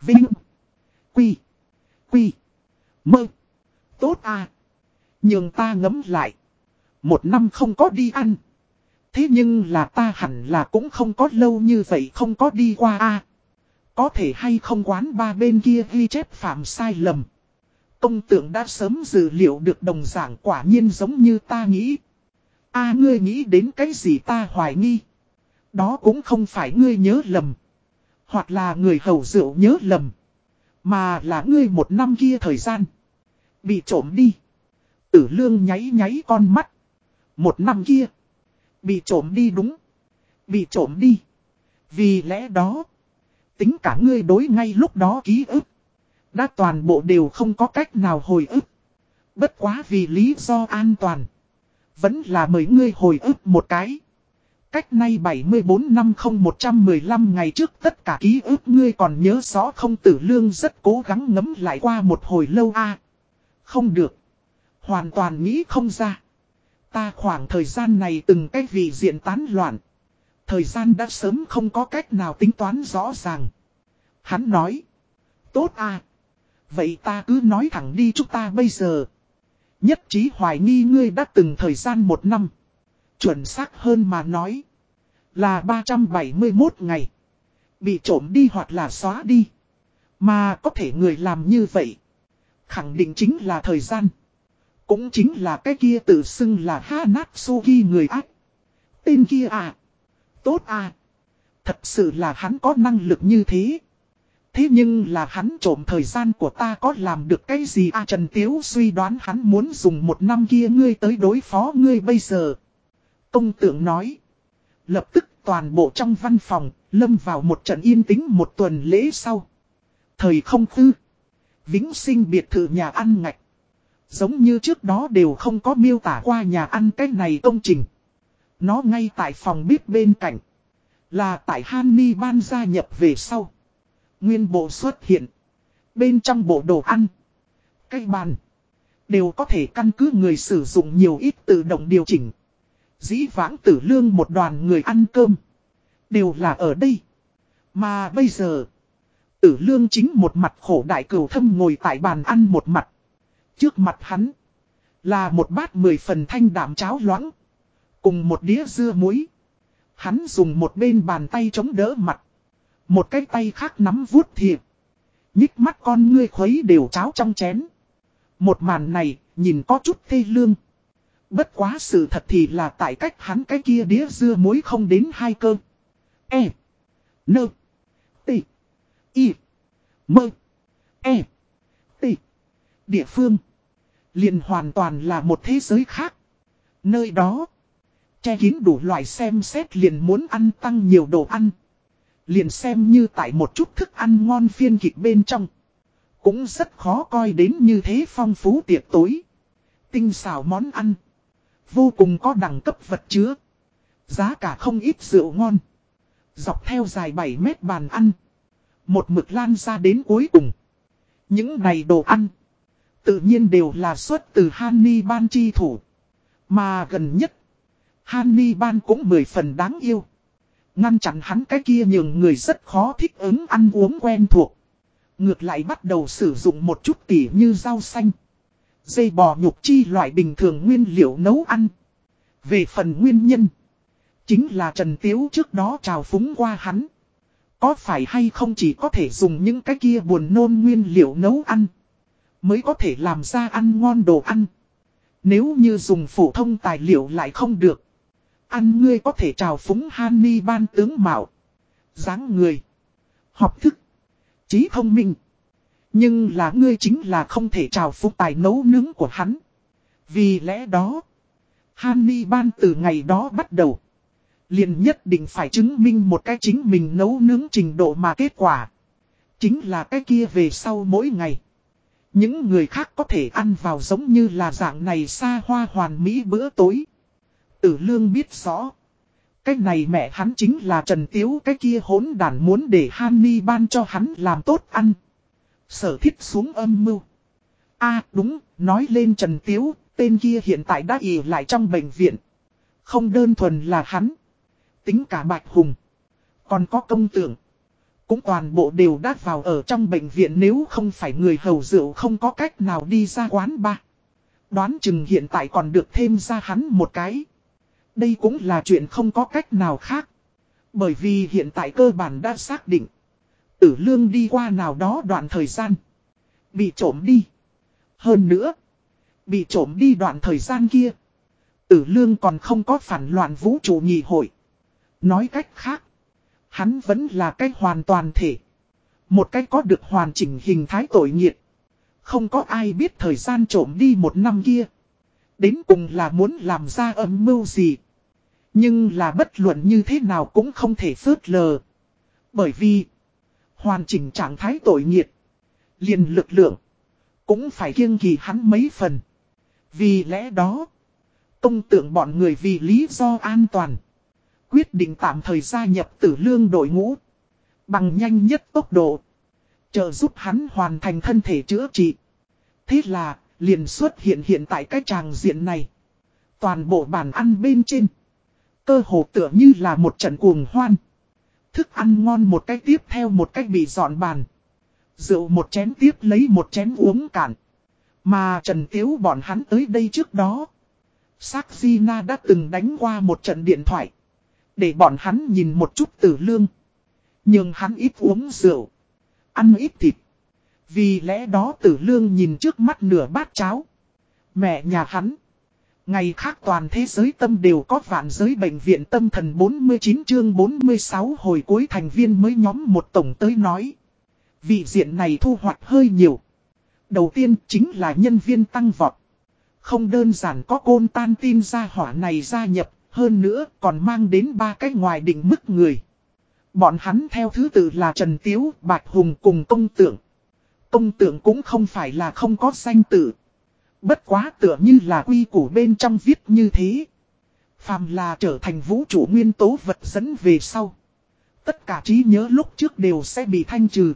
Vinh. Quy. Quy. Mơ. Tốt à. Nhưng ta ngấm lại. Một năm không có đi ăn. Thế nhưng là ta hẳn là cũng không có lâu như vậy không có đi qua a Có thể hay không quán ba bên kia ghi chép phạm sai lầm. Công tượng đã sớm dự liệu được đồng giảng quả nhiên giống như ta nghĩ a ngươi nghĩ đến cái gì ta hoài nghi. Đó cũng không phải ngươi nhớ lầm. Hoặc là người hầu rượu nhớ lầm. Mà là ngươi một năm kia thời gian. Bị trộm đi. Tử lương nháy nháy con mắt. Một năm kia. Bị trộm đi đúng. Bị trộm đi. Vì lẽ đó. Tính cả ngươi đối ngay lúc đó ký ức. Đã toàn bộ đều không có cách nào hồi ức. Bất quá vì lý do an toàn. Vẫn là mời ngươi hồi ức một cái. Cách nay 74 năm không 115 ngày trước tất cả ký ức ngươi còn nhớ rõ không tử lương rất cố gắng ngấm lại qua một hồi lâu a Không được. Hoàn toàn nghĩ không ra. Ta khoảng thời gian này từng cái vị diện tán loạn. Thời gian đã sớm không có cách nào tính toán rõ ràng. Hắn nói. Tốt à. Vậy ta cứ nói thẳng đi chúng ta bây giờ. Nhất trí hoài nghi ngươi đã từng thời gian một năm. Chuẩn xác hơn mà nói. Là 371 ngày. Bị trộm đi hoặc là xóa đi. Mà có thể người làm như vậy. Khẳng định chính là thời gian. Cũng chính là cái kia tự xưng là Hanatsuki người ác. Tên kia à. Tốt à. Thật sự là hắn có năng lực như thế. Thế nhưng là hắn trộm thời gian của ta có làm được cái gì à Trần Tiếu suy đoán hắn muốn dùng một năm kia ngươi tới đối phó ngươi bây giờ. Công tượng nói. Lập tức toàn bộ trong văn phòng, lâm vào một trận yên tĩnh một tuần lễ sau. Thời không tư. Vĩnh sinh biệt thự nhà ăn ngạch. Giống như trước đó đều không có miêu tả qua nhà ăn cái này công trình. Nó ngay tại phòng bếp bên cạnh. Là tại Hanni ban gia nhập về sau. Nguyên bộ xuất hiện. Bên trong bộ đồ ăn. Cây bàn. Đều có thể căn cứ người sử dụng nhiều ít tự động điều chỉnh. Dĩ vãng tử lương một đoàn người ăn cơm. Đều là ở đây. Mà bây giờ. Tử lương chính một mặt khổ đại cửu thâm ngồi tại bàn ăn một mặt. Trước mặt hắn. Là một bát mười phần thanh đạm cháo loãng. Cùng một đĩa dưa muối. Hắn dùng một bên bàn tay chống đỡ mặt. Một cái tay khác nắm vuốt thiệp, Nhích mắt con ngươi khuấy đều cháo trong chén. Một màn này, nhìn có chút thê lương. Bất quá sự thật thì là tại cách hắn cái kia đĩa dưa muối không đến hai cơ. E. Nơ. T. Y. Mơ. E. T. Địa phương. liền hoàn toàn là một thế giới khác. Nơi đó. Che kín đủ loại xem xét liền muốn ăn tăng nhiều đồ ăn. Liền xem như tại một chút thức ăn ngon phiên kịch bên trong. Cũng rất khó coi đến như thế phong phú tiệc tối. Tinh xào món ăn. Vô cùng có đẳng cấp vật chứa. Giá cả không ít rượu ngon. Dọc theo dài 7 mét bàn ăn. Một mực lan ra đến cuối cùng. Những này đồ ăn. Tự nhiên đều là xuất từ Hanni Ban chi thủ. Mà gần nhất. Hanni Ban cũng mười phần đáng yêu. Ngăn chặn hắn cái kia nhường người rất khó thích ứng ăn uống quen thuộc. Ngược lại bắt đầu sử dụng một chút tỉ như rau xanh. Dây bò nhục chi loại bình thường nguyên liệu nấu ăn. Về phần nguyên nhân. Chính là Trần Tiếu trước đó trào phúng qua hắn. Có phải hay không chỉ có thể dùng những cái kia buồn nôn nguyên liệu nấu ăn. Mới có thể làm ra ăn ngon đồ ăn. Nếu như dùng phổ thông tài liệu lại không được. Ăn ngươi có thể trào phúng Hany ban tướng mạo. dáng người. Học thức. trí thông minh. Nhưng là ngươi chính là không thể trào phúng tài nấu nướng của hắn. Vì lẽ đó. Hany ban từ ngày đó bắt đầu. liền nhất định phải chứng minh một cái chính mình nấu nướng trình độ mà kết quả. Chính là cái kia về sau mỗi ngày. Những người khác có thể ăn vào giống như là dạng này xa hoa hoàn mỹ bữa tối. Tử lương biết rõ. Cái này mẹ hắn chính là Trần Tiếu cái kia hốn đàn muốn để Hanni ban cho hắn làm tốt ăn. Sở thích xuống âm mưu. a đúng, nói lên Trần Tiếu, tên kia hiện tại đã ỉ lại trong bệnh viện. Không đơn thuần là hắn. Tính cả Bạch Hùng. Còn có công tưởng. Cũng toàn bộ đều đát vào ở trong bệnh viện nếu không phải người hầu rượu không có cách nào đi ra quán ba. Đoán chừng hiện tại còn được thêm ra hắn một cái. Đây cũng là chuyện không có cách nào khác. Bởi vì hiện tại cơ bản đã xác định. Tử lương đi qua nào đó đoạn thời gian. Bị trộm đi. Hơn nữa. Bị trộm đi đoạn thời gian kia. Tử lương còn không có phản loạn vũ trụ nhị hội. Nói cách khác. Hắn vẫn là cách hoàn toàn thể. Một cách có được hoàn chỉnh hình thái tội nghiệt. Không có ai biết thời gian trộm đi một năm kia. Đến cùng là muốn làm ra âm mưu gì. Nhưng là bất luận như thế nào cũng không thể phớt lờ. Bởi vì, hoàn chỉnh trạng thái tội nghiệt, liền lực lượng, cũng phải kiêng kỳ hắn mấy phần. Vì lẽ đó, công tượng bọn người vì lý do an toàn, quyết định tạm thời gia nhập tử lương đội ngũ, bằng nhanh nhất tốc độ, trợ giúp hắn hoàn thành thân thể chữa trị. Thế là, liền xuất hiện hiện tại cái tràng diện này. Toàn bộ bàn ăn bên trên. Cơ hồ tựa như là một trận cuồng hoan. Thức ăn ngon một cách tiếp theo một cách bị dọn bàn. Rượu một chén tiếp lấy một chén uống cạn. Mà Trần Tiếu bọn hắn tới đây trước đó. Sắc Gina đã từng đánh qua một trận điện thoại. Để bọn hắn nhìn một chút tử lương. Nhưng hắn ít uống rượu. Ăn ít thịt. Vì lẽ đó tử lương nhìn trước mắt nửa bát cháo. Mẹ nhà hắn. Ngày khác toàn thế giới tâm đều có vạn giới bệnh viện tâm thần 49 chương 46 hồi cuối thành viên mới nhóm một tổng tới nói. Vị diện này thu hoạch hơi nhiều. Đầu tiên chính là nhân viên tăng vọt. Không đơn giản có côn tan tin ra hỏa này gia nhập, hơn nữa còn mang đến ba cái ngoài định mức người. Bọn hắn theo thứ tự là Trần Tiếu, Bạch Hùng cùng công tượng. Công tượng cũng không phải là không có danh tử Bất quá tựa như là quy củ bên trong viết như thế. Phàm là trở thành vũ trụ nguyên tố vật dẫn về sau. Tất cả trí nhớ lúc trước đều sẽ bị thanh trừ.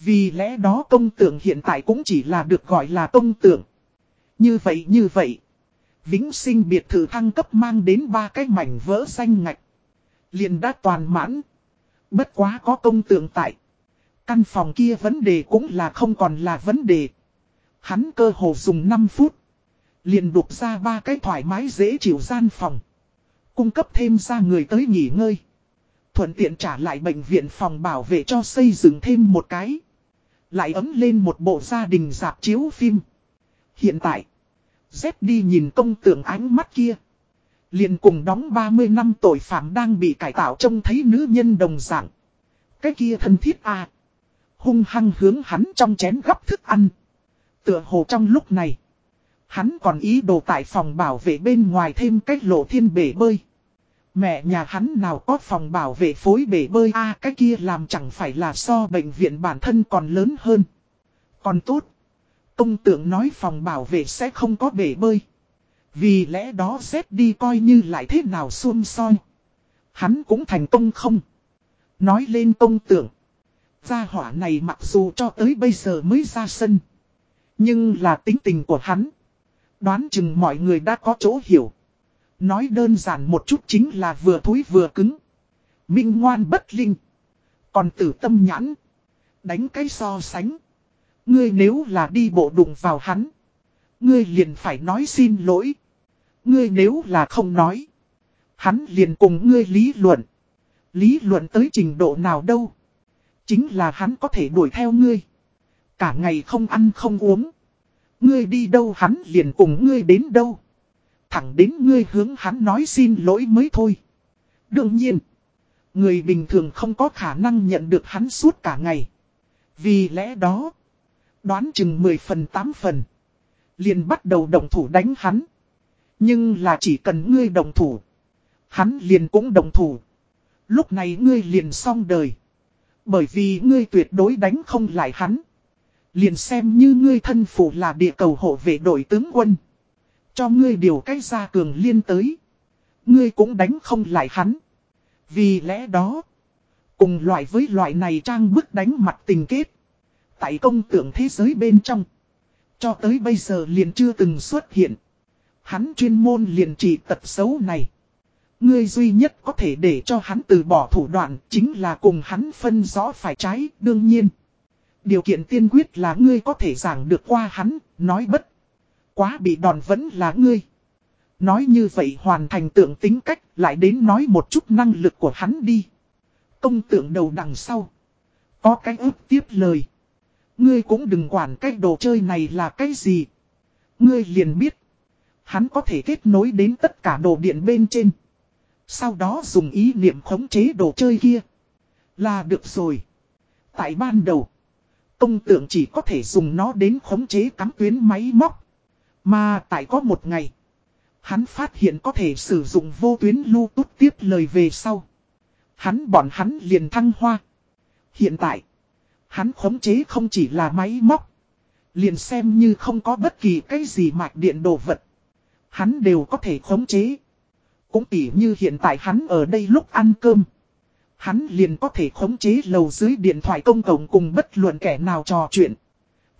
Vì lẽ đó công tượng hiện tại cũng chỉ là được gọi là công tượng. Như vậy như vậy. Vĩnh sinh biệt thự thăng cấp mang đến ba cái mảnh vỡ xanh ngạch. liền đã toàn mãn. Bất quá có công tượng tại. Căn phòng kia vấn đề cũng là không còn là vấn đề. Hắn cơ hồ dùng 5 phút. Liền đục ra ba cái thoải mái dễ chịu gian phòng. Cung cấp thêm ra người tới nghỉ ngơi. Thuận tiện trả lại bệnh viện phòng bảo vệ cho xây dựng thêm một cái. Lại ấm lên một bộ gia đình dạp chiếu phim. Hiện tại. Z đi nhìn công tượng ánh mắt kia. Liền cùng đóng 30 năm tội phạm đang bị cải tạo trông thấy nữ nhân đồng dạng. Cái kia thân thiết à. Hung hăng hướng hắn trong chén gấp thức ăn. Tựa hồ trong lúc này. Hắn còn ý đồ tại phòng bảo vệ bên ngoài thêm cách lộ thiên bể bơi. Mẹ nhà hắn nào có phòng bảo vệ phối bể bơi a, cái kia làm chẳng phải là so bệnh viện bản thân còn lớn hơn. Còn tốt. Công tượng nói phòng bảo vệ sẽ không có bể bơi. Vì lẽ đó xét đi coi như lại thế nào xuông soi. Hắn cũng thành công không. Nói lên công tượng. Gia hỏa này mặc dù cho tới bây giờ mới ra sân. Nhưng là tính tình của hắn. Đoán chừng mọi người đã có chỗ hiểu. Nói đơn giản một chút chính là vừa thúi vừa cứng. Minh ngoan bất linh. Còn tử tâm nhãn. Đánh cái so sánh. Ngươi nếu là đi bộ đụng vào hắn. Ngươi liền phải nói xin lỗi. Ngươi nếu là không nói. Hắn liền cùng ngươi lý luận. Lý luận tới trình độ nào đâu. Chính là hắn có thể đuổi theo ngươi. Cả ngày không ăn không uống. Ngươi đi đâu hắn liền cùng ngươi đến đâu. Thẳng đến ngươi hướng hắn nói xin lỗi mới thôi. Đương nhiên. Người bình thường không có khả năng nhận được hắn suốt cả ngày. Vì lẽ đó. Đoán chừng 10 phần 8 phần. Liền bắt đầu đồng thủ đánh hắn. Nhưng là chỉ cần ngươi đồng thủ. Hắn liền cũng đồng thủ. Lúc này ngươi liền xong đời. Bởi vì ngươi tuyệt đối đánh không lại hắn. Liền xem như ngươi thân phụ là địa cầu hộ vệ đội tướng quân. Cho ngươi điều cách ra cường liên tới. Ngươi cũng đánh không lại hắn. Vì lẽ đó. Cùng loại với loại này trang bức đánh mặt tình kết. Tại công tưởng thế giới bên trong. Cho tới bây giờ liền chưa từng xuất hiện. Hắn chuyên môn liền trị tật xấu này. Ngươi duy nhất có thể để cho hắn từ bỏ thủ đoạn chính là cùng hắn phân rõ phải trái, đương nhiên. Điều kiện tiên quyết là ngươi có thể giảng được qua hắn, nói bất. Quá bị đòn vẫn là ngươi. Nói như vậy hoàn thành tượng tính cách, lại đến nói một chút năng lực của hắn đi. Công tượng đầu đằng sau. có cái ước tiếp lời. Ngươi cũng đừng quản cái đồ chơi này là cái gì. Ngươi liền biết. Hắn có thể kết nối đến tất cả đồ điện bên trên. Sau đó dùng ý niệm khống chế đồ chơi kia. Là được rồi. Tại ban đầu. Công tượng chỉ có thể dùng nó đến khống chế cắm tuyến máy móc. Mà tại có một ngày. Hắn phát hiện có thể sử dụng vô tuyến lưu tút tiếp lời về sau. Hắn bọn hắn liền thăng hoa. Hiện tại. Hắn khống chế không chỉ là máy móc. Liền xem như không có bất kỳ cái gì mạch điện đồ vật. Hắn đều có thể khống chế. Cũng tỉ như hiện tại hắn ở đây lúc ăn cơm. Hắn liền có thể khống chế lầu dưới điện thoại công cộng cùng bất luận kẻ nào trò chuyện.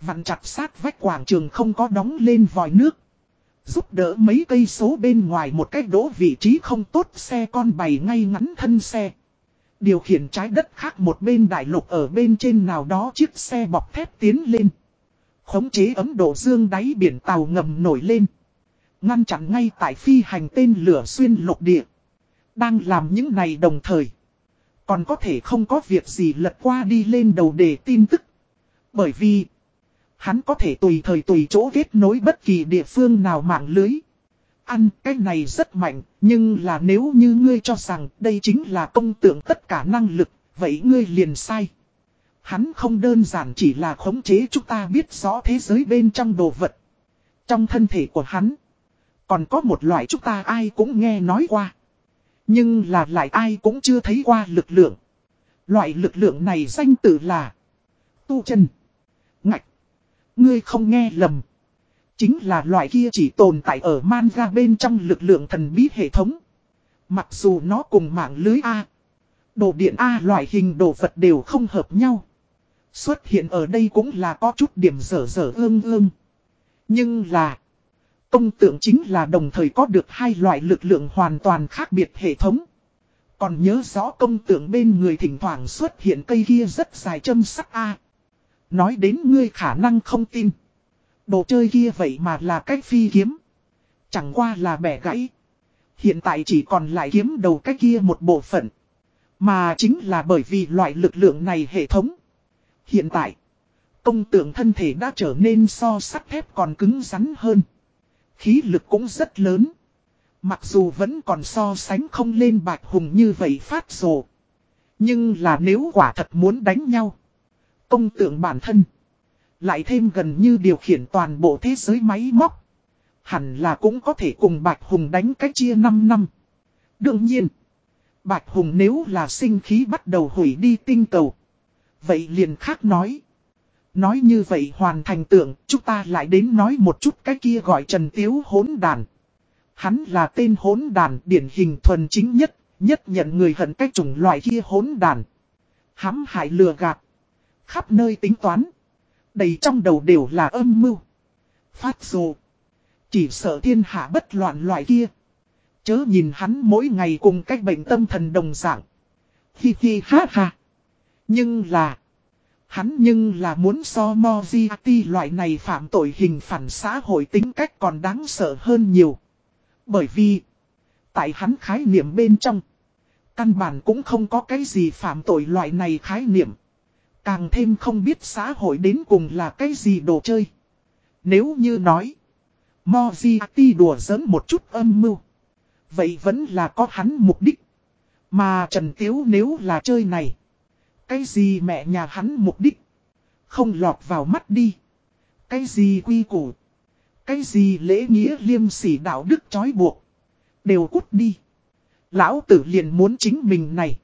Vặn chặt sát vách quảng trường không có đóng lên vòi nước. Giúp đỡ mấy cây số bên ngoài một cách đỗ vị trí không tốt xe con bày ngay ngắn thân xe. Điều khiển trái đất khác một bên đại lục ở bên trên nào đó chiếc xe bọc thép tiến lên. Khống chế ấm độ dương đáy biển tàu ngầm nổi lên. Ngăn chặn ngay tại phi hành tên lửa xuyên lục địa. Đang làm những này đồng thời. Còn có thể không có việc gì lật qua đi lên đầu đề tin tức. Bởi vì, hắn có thể tùy thời tùy chỗ kết nối bất kỳ địa phương nào mạng lưới. Ăn cái này rất mạnh, nhưng là nếu như ngươi cho rằng đây chính là công tượng tất cả năng lực, vậy ngươi liền sai. Hắn không đơn giản chỉ là khống chế chúng ta biết rõ thế giới bên trong đồ vật. Trong thân thể của hắn, còn có một loại chúng ta ai cũng nghe nói qua. Nhưng là lại ai cũng chưa thấy qua lực lượng. Loại lực lượng này danh tự là Tu chân. Ngạch. Ngươi không nghe lầm. Chính là loại kia chỉ tồn tại ở manga bên trong lực lượng thần bí hệ thống. Mặc dù nó cùng mạng lưới A. Đồ điện A loại hình đồ vật đều không hợp nhau. Xuất hiện ở đây cũng là có chút điểm dở dở ương ương. Nhưng là. Công tượng chính là đồng thời có được hai loại lực lượng hoàn toàn khác biệt hệ thống. Còn nhớ rõ công tượng bên người thỉnh thoảng xuất hiện cây kia rất dài châm sắc A. Nói đến ngươi khả năng không tin. Đồ chơi kia vậy mà là cách phi kiếm. Chẳng qua là bẻ gãy. Hiện tại chỉ còn lại kiếm đầu cái kia một bộ phận. Mà chính là bởi vì loại lực lượng này hệ thống. Hiện tại, công tượng thân thể đã trở nên so sắt thép còn cứng rắn hơn. Khí lực cũng rất lớn. Mặc dù vẫn còn so sánh không lên bạch hùng như vậy phát rồ. Nhưng là nếu quả thật muốn đánh nhau. Công tượng bản thân. Lại thêm gần như điều khiển toàn bộ thế giới máy móc. Hẳn là cũng có thể cùng Bạch Hùng đánh cách chia 5 năm. Đương nhiên. Bạch Hùng nếu là sinh khí bắt đầu hủy đi tinh cầu. Vậy liền khác nói. Nói như vậy hoàn thành tượng, chúng ta lại đến nói một chút cái kia gọi Trần Tiếu hốn đàn. Hắn là tên hốn đàn điển hình thuần chính nhất, nhất nhận người hận cách chủng loại kia hốn đàn. hãm hại lừa gạt. Khắp nơi tính toán. Đầy trong đầu đều là âm mưu. Phát dồ. Chỉ sợ thiên hạ bất loạn loại kia. Chớ nhìn hắn mỗi ngày cùng cách bệnh tâm thần đồng dạng. Hi hi ha ha. Nhưng là. Hắn nhưng là muốn so Moriarty loại này phạm tội hình phản xã hội tính cách còn đáng sợ hơn nhiều. Bởi vì. Tại hắn khái niệm bên trong. Căn bản cũng không có cái gì phạm tội loại này khái niệm. Càng thêm không biết xã hội đến cùng là cái gì đồ chơi. Nếu như nói. Moriarty đùa giỡn một chút âm mưu. Vậy vẫn là có hắn mục đích. Mà Trần Tiếu nếu là chơi này. Cái gì mẹ nhà hắn mục đích. Không lọt vào mắt đi. Cái gì quy củ. Cái gì lễ nghĩa liêm sỉ đạo đức trói buộc. Đều cút đi. Lão tử liền muốn chính mình này.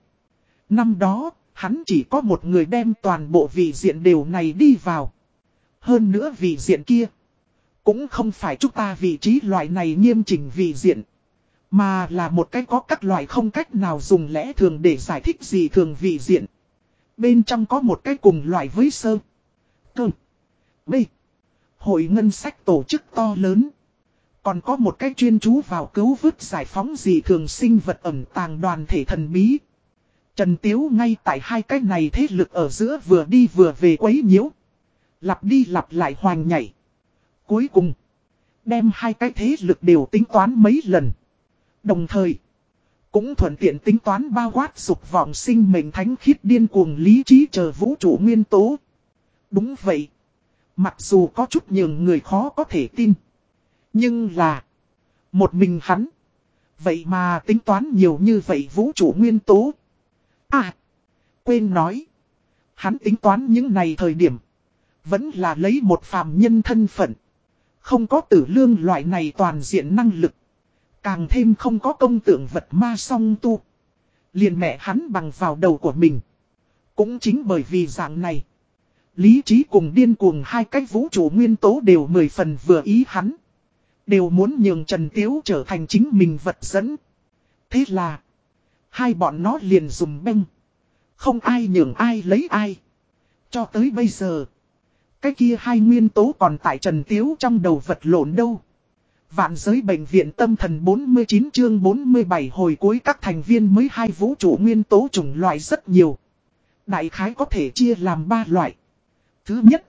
Năm đó, hắn chỉ có một người đem toàn bộ vị diện đều này đi vào. Hơn nữa vị diện kia. Cũng không phải chúng ta vị trí loại này nghiêm chỉnh vị diện. Mà là một cái có các loại không cách nào dùng lẽ thường để giải thích gì thường vị diện. Bên trong có một cái cùng loại với sơ. Cơm. B. Hội ngân sách tổ chức to lớn. Còn có một cái chuyên chú vào cứu vứt giải phóng gì thường sinh vật ẩn tàng đoàn thể thần bí. Trần Tiếu ngay tại hai cái này thế lực ở giữa vừa đi vừa về quấy nhiễu. Lặp đi lặp lại hoành nhảy. Cuối cùng, đem hai cái thế lực đều tính toán mấy lần. Đồng thời, cũng thuận tiện tính toán bao quát dục vọng sinh mệnh thánh khiết điên cuồng lý trí chờ vũ trụ nguyên tố. Đúng vậy. Mặc dù có chút nhường người khó có thể tin. Nhưng là. Một mình hắn. Vậy mà tính toán nhiều như vậy vũ trụ nguyên tố. À. Quên nói. Hắn tính toán những này thời điểm. Vẫn là lấy một phàm nhân thân phận. Không có tử lương loại này toàn diện năng lực. Càng thêm không có công tượng vật ma song tu. Liền mẹ hắn bằng vào đầu của mình. Cũng chính bởi vì dạng này. Lý trí cùng điên cuồng hai cách vũ trụ nguyên tố đều mười phần vừa ý hắn. Đều muốn nhường Trần Tiếu trở thành chính mình vật dẫn. Thế là. Hai bọn nó liền dùng bênh. Không ai nhường ai lấy ai. Cho tới bây giờ. Cái kia hai nguyên tố còn tại Trần Tiếu trong đầu vật lộn đâu. Vạn giới bệnh viện tâm thần 49 chương 47 hồi cuối các thành viên mới hai vũ trụ nguyên tố chủng loại rất nhiều. Đại khái có thể chia làm ba loại. Thứ nhất,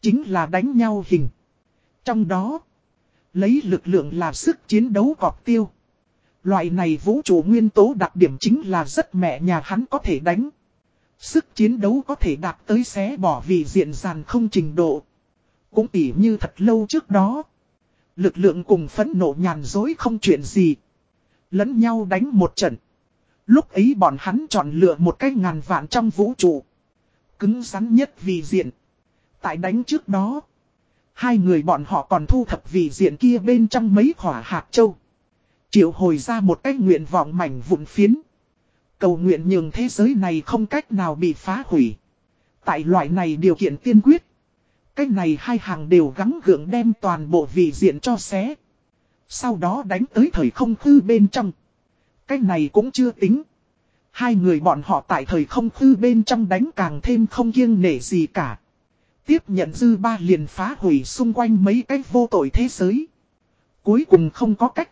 chính là đánh nhau hình. Trong đó, lấy lực lượng là sức chiến đấu cọp tiêu. Loại này vũ trụ nguyên tố đặc điểm chính là rất mẹ nhà hắn có thể đánh. Sức chiến đấu có thể đạt tới xé bỏ vì diện dàn không trình độ. Cũng tỉ như thật lâu trước đó. Lực lượng cùng phẫn nộ nhàn dối không chuyện gì. Lẫn nhau đánh một trận. Lúc ấy bọn hắn chọn lựa một cái ngàn vạn trong vũ trụ. Cứng rắn nhất vì diện. Tại đánh trước đó. Hai người bọn họ còn thu thập vì diện kia bên trong mấy khỏa hạt châu. Triệu hồi ra một cái nguyện vọng mảnh vụn phiến. Cầu nguyện nhường thế giới này không cách nào bị phá hủy. Tại loại này điều kiện tiên quyết. Cách này hai hàng đều gắng gượng đem toàn bộ vị diện cho xé. Sau đó đánh tới thời không khư bên trong. Cách này cũng chưa tính. Hai người bọn họ tại thời không khư bên trong đánh càng thêm không kiêng nể gì cả. Tiếp nhận dư ba liền phá hủy xung quanh mấy cái vô tội thế giới. Cuối cùng không có cách.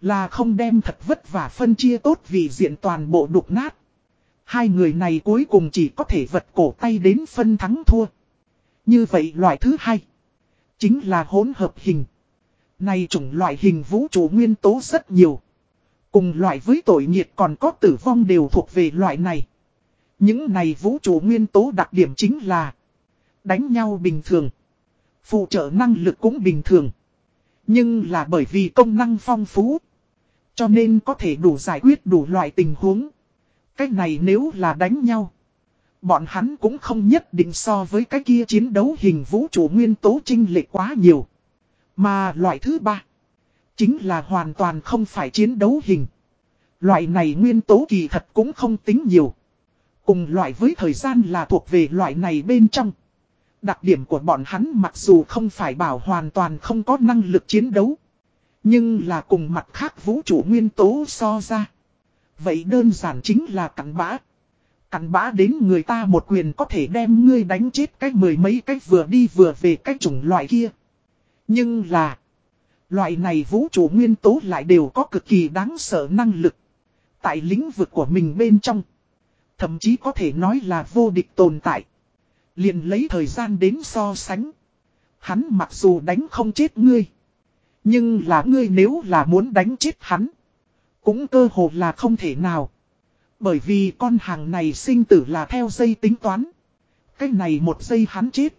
Là không đem thật vất vả phân chia tốt vì diện toàn bộ đục nát. Hai người này cuối cùng chỉ có thể vật cổ tay đến phân thắng thua. Như vậy loại thứ hai. Chính là hỗn hợp hình. Này chủng loại hình vũ trụ nguyên tố rất nhiều. Cùng loại với tội nhiệt còn có tử vong đều thuộc về loại này. Những này vũ trụ nguyên tố đặc điểm chính là Đánh nhau bình thường. Phụ trợ năng lực cũng bình thường. Nhưng là bởi vì công năng phong phú. Cho nên có thể đủ giải quyết đủ loại tình huống. Cách này nếu là đánh nhau. Bọn hắn cũng không nhất định so với cái kia chiến đấu hình vũ trụ nguyên tố trinh lệ quá nhiều. Mà loại thứ ba. Chính là hoàn toàn không phải chiến đấu hình. Loại này nguyên tố kỳ thật cũng không tính nhiều. Cùng loại với thời gian là thuộc về loại này bên trong. Đặc điểm của bọn hắn mặc dù không phải bảo hoàn toàn không có năng lực chiến đấu. Nhưng là cùng mặt khác vũ trụ nguyên tố so ra. Vậy đơn giản chính là cắn bã. Cặn bã đến người ta một quyền có thể đem ngươi đánh chết cách mười mấy cách vừa đi vừa về cách chủng loại kia. Nhưng là. Loại này vũ trụ nguyên tố lại đều có cực kỳ đáng sợ năng lực. Tại lĩnh vực của mình bên trong. Thậm chí có thể nói là vô địch tồn tại. Liền lấy thời gian đến so sánh. Hắn mặc dù đánh không chết ngươi. Nhưng là ngươi nếu là muốn đánh chết hắn. Cũng cơ hồ là không thể nào. Bởi vì con hàng này sinh tử là theo dây tính toán. Cái này một giây hắn chết.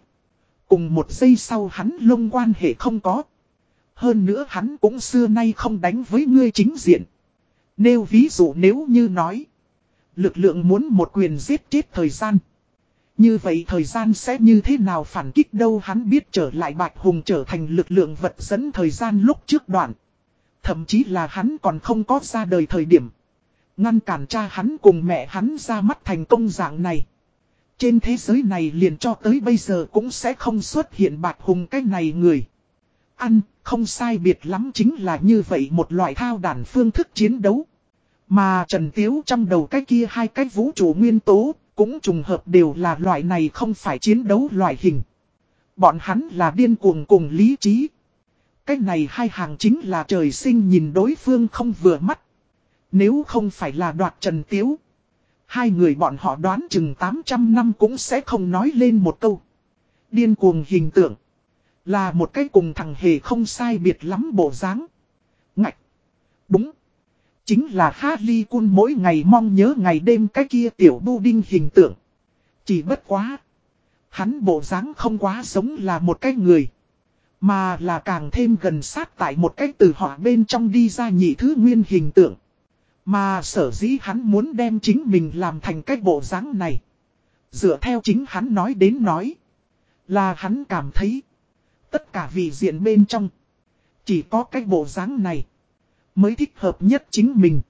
Cùng một giây sau hắn lông quan hệ không có. Hơn nữa hắn cũng xưa nay không đánh với ngươi chính diện. Nêu ví dụ nếu như nói. Lực lượng muốn một quyền giết chết thời gian. Như vậy thời gian sẽ như thế nào phản kích đâu hắn biết trở lại Bạch Hùng trở thành lực lượng vật dẫn thời gian lúc trước đoạn. Thậm chí là hắn còn không có ra đời thời điểm. Ngăn cản cha hắn cùng mẹ hắn ra mắt thành công dạng này. Trên thế giới này liền cho tới bây giờ cũng sẽ không xuất hiện bạc Hùng cái này người. Ăn, không sai biệt lắm chính là như vậy một loại thao đàn phương thức chiến đấu. Mà Trần Tiếu trong đầu cái kia hai cái vũ trụ nguyên tố, cũng trùng hợp đều là loại này không phải chiến đấu loại hình. Bọn hắn là điên cuồng cùng lý trí. Cái này hai hàng chính là trời sinh nhìn đối phương không vừa mắt. Nếu không phải là đoạt trần tiếu. Hai người bọn họ đoán chừng 800 năm cũng sẽ không nói lên một câu. Điên cuồng hình tượng. Là một cái cùng thằng hề không sai biệt lắm bộ dáng. Ngạch. Đúng. Chính là Harley Kun mỗi ngày mong nhớ ngày đêm cái kia tiểu bu đinh hình tượng. Chỉ bất quá. Hắn bộ dáng không quá giống là một cái người. Mà là càng thêm gần sát tại một cái từ họ bên trong đi ra nhị thứ nguyên hình tượng. Mà sở dĩ hắn muốn đem chính mình làm thành cái bộ dáng này. Dựa theo chính hắn nói đến nói. Là hắn cảm thấy. Tất cả vị diện bên trong. Chỉ có cái bộ dáng này. Mới thích hợp nhất chính mình.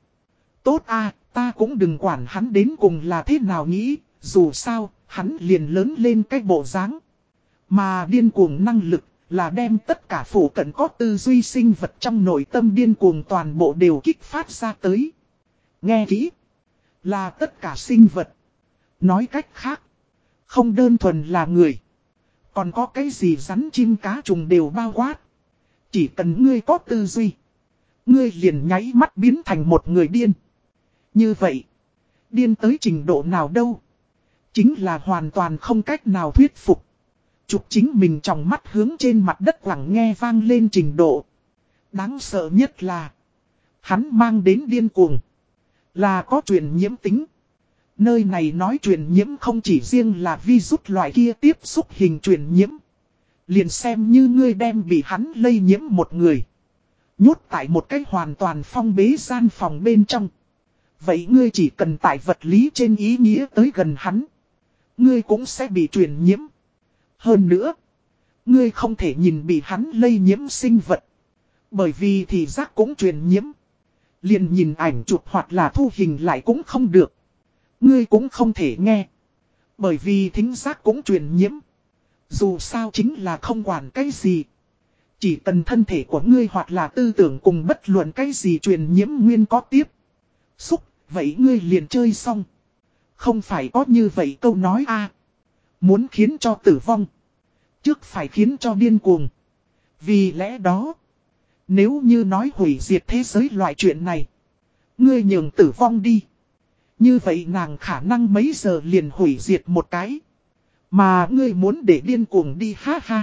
Tốt a ta cũng đừng quản hắn đến cùng là thế nào nghĩ. Dù sao, hắn liền lớn lên cái bộ dáng. Mà điên cuồng năng lực là đem tất cả phủ cận có tư duy sinh vật trong nội tâm điên cuồng toàn bộ đều kích phát ra tới. Nghe kỹ. Là tất cả sinh vật. Nói cách khác. Không đơn thuần là người. Còn có cái gì rắn chim cá trùng đều bao quát. Chỉ cần ngươi có tư duy. Ngươi liền nháy mắt biến thành một người điên. Như vậy. Điên tới trình độ nào đâu. Chính là hoàn toàn không cách nào thuyết phục. Chụp chính mình trong mắt hướng trên mặt đất lặng nghe vang lên trình độ. Đáng sợ nhất là. Hắn mang đến điên cuồng. Là có truyền nhiễm tính. Nơi này nói truyền nhiễm không chỉ riêng là virus loại kia tiếp xúc hình truyền nhiễm. Liền xem như ngươi đem bị hắn lây nhiễm một người. Nhốt tại một cái hoàn toàn phong bế gian phòng bên trong. Vậy ngươi chỉ cần tại vật lý trên ý nghĩa tới gần hắn. Ngươi cũng sẽ bị truyền nhiễm. Hơn nữa. Ngươi không thể nhìn bị hắn lây nhiễm sinh vật. Bởi vì thì giác cũng truyền nhiễm. Liền nhìn ảnh chụp hoặc là thu hình lại cũng không được. Ngươi cũng không thể nghe. Bởi vì thính giác cũng truyền nhiễm. Dù sao chính là không quản cái gì. Chỉ cần thân thể của ngươi hoặc là tư tưởng cùng bất luận cái gì truyền nhiễm nguyên có tiếp. Xúc, vậy ngươi liền chơi xong. Không phải có như vậy câu nói a Muốn khiến cho tử vong. Trước phải khiến cho điên cuồng. Vì lẽ đó. Nếu như nói hủy diệt thế giới loại chuyện này. Ngươi nhường tử vong đi. Như vậy nàng khả năng mấy giờ liền hủy diệt một cái. Mà ngươi muốn để điên cuồng đi ha ha.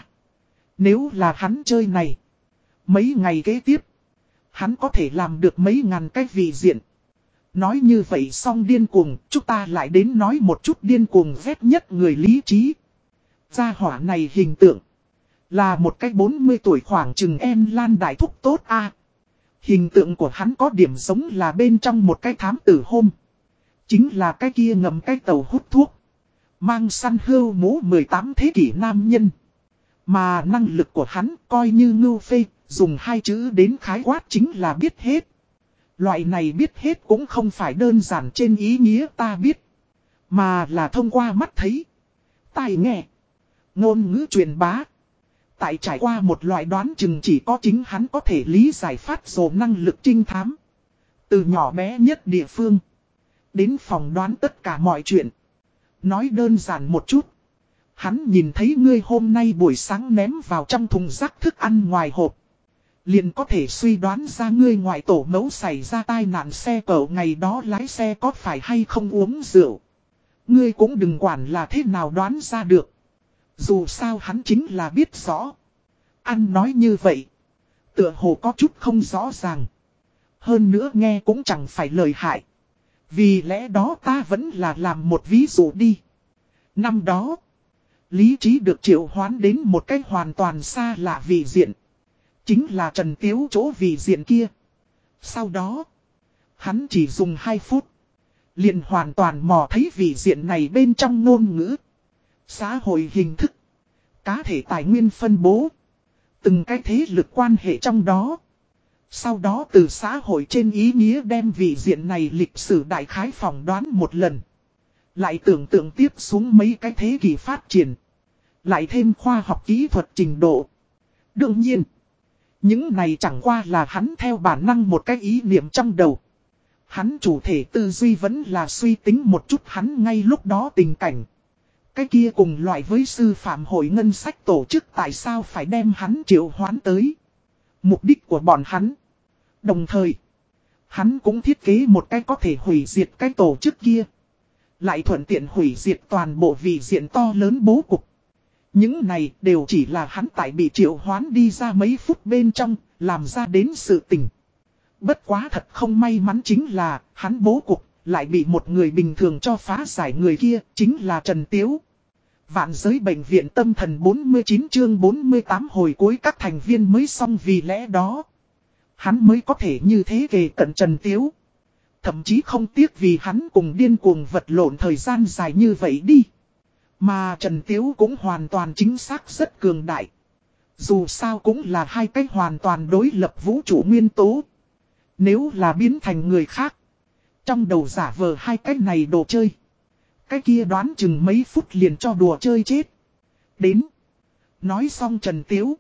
Nếu là hắn chơi này. Mấy ngày kế tiếp. Hắn có thể làm được mấy ngàn cái vị diện. Nói như vậy xong điên cuồng, chúng ta lại đến nói một chút điên cuồng ghét nhất người lý trí. Gia hỏa này hình tượng. Là một cái 40 tuổi khoảng chừng em lan đại thúc tốt a Hình tượng của hắn có điểm giống là bên trong một cái thám tử hôm. Chính là cái kia ngầm cái tàu hút thuốc. Mang săn hưu mũ 18 thế kỷ nam nhân. Mà năng lực của hắn coi như ngưu phê, dùng hai chữ đến khái quát chính là biết hết. Loại này biết hết cũng không phải đơn giản trên ý nghĩa ta biết. Mà là thông qua mắt thấy. Tai nghe. Ngôn ngữ truyền bá. Tại trải qua một loại đoán chừng chỉ có chính hắn có thể lý giải phát dồ năng lực trinh thám. Từ nhỏ bé nhất địa phương. Đến phòng đoán tất cả mọi chuyện. Nói đơn giản một chút. Hắn nhìn thấy ngươi hôm nay buổi sáng ném vào trong thùng rác thức ăn ngoài hộp. Liền có thể suy đoán ra ngươi ngoại tổ mẫu xảy ra tai nạn xe cậu ngày đó lái xe có phải hay không uống rượu. Ngươi cũng đừng quản là thế nào đoán ra được. Dù sao hắn chính là biết rõ. Ăn nói như vậy. Tựa hồ có chút không rõ ràng. Hơn nữa nghe cũng chẳng phải lời hại. Vì lẽ đó ta vẫn là làm một ví dụ đi. Năm đó. Lý trí được triệu hoán đến một cách hoàn toàn xa lạ vị diện. Chính là Trần Tiếu chỗ vị diện kia. Sau đó. Hắn chỉ dùng 2 phút. liền hoàn toàn mò thấy vị diện này bên trong ngôn ngữ. Xã hội hình thức. Cá thể tài nguyên phân bố. Từng cái thế lực quan hệ trong đó. Sau đó từ xã hội trên ý nghĩa đem vị diện này lịch sử đại khái phỏng đoán một lần. Lại tưởng tượng tiếp xuống mấy cái thế kỷ phát triển. Lại thêm khoa học kỹ thuật trình độ. Đương nhiên. Những này chẳng qua là hắn theo bản năng một cái ý niệm trong đầu. Hắn chủ thể tư duy vẫn là suy tính một chút hắn ngay lúc đó tình cảnh. Cái kia cùng loại với sư phạm hội ngân sách tổ chức tại sao phải đem hắn triệu hoán tới. Mục đích của bọn hắn. Đồng thời, hắn cũng thiết kế một cái có thể hủy diệt cái tổ chức kia. Lại thuận tiện hủy diệt toàn bộ vị diện to lớn bố cục. Những này đều chỉ là hắn tại bị triệu hoán đi ra mấy phút bên trong, làm ra đến sự tình. Bất quá thật không may mắn chính là, hắn bố cục, lại bị một người bình thường cho phá giải người kia, chính là Trần Tiếu. Vạn giới bệnh viện tâm thần 49 chương 48 hồi cuối các thành viên mới xong vì lẽ đó. Hắn mới có thể như thế kề cận Trần Tiếu. Thậm chí không tiếc vì hắn cùng điên cuồng vật lộn thời gian dài như vậy đi. Mà Trần Tiếu cũng hoàn toàn chính xác rất cường đại. Dù sao cũng là hai cách hoàn toàn đối lập vũ trụ nguyên tố. Nếu là biến thành người khác. Trong đầu giả vờ hai cách này đồ chơi. Cái kia đoán chừng mấy phút liền cho đùa chơi chết. Đến. Nói xong Trần Tiếu.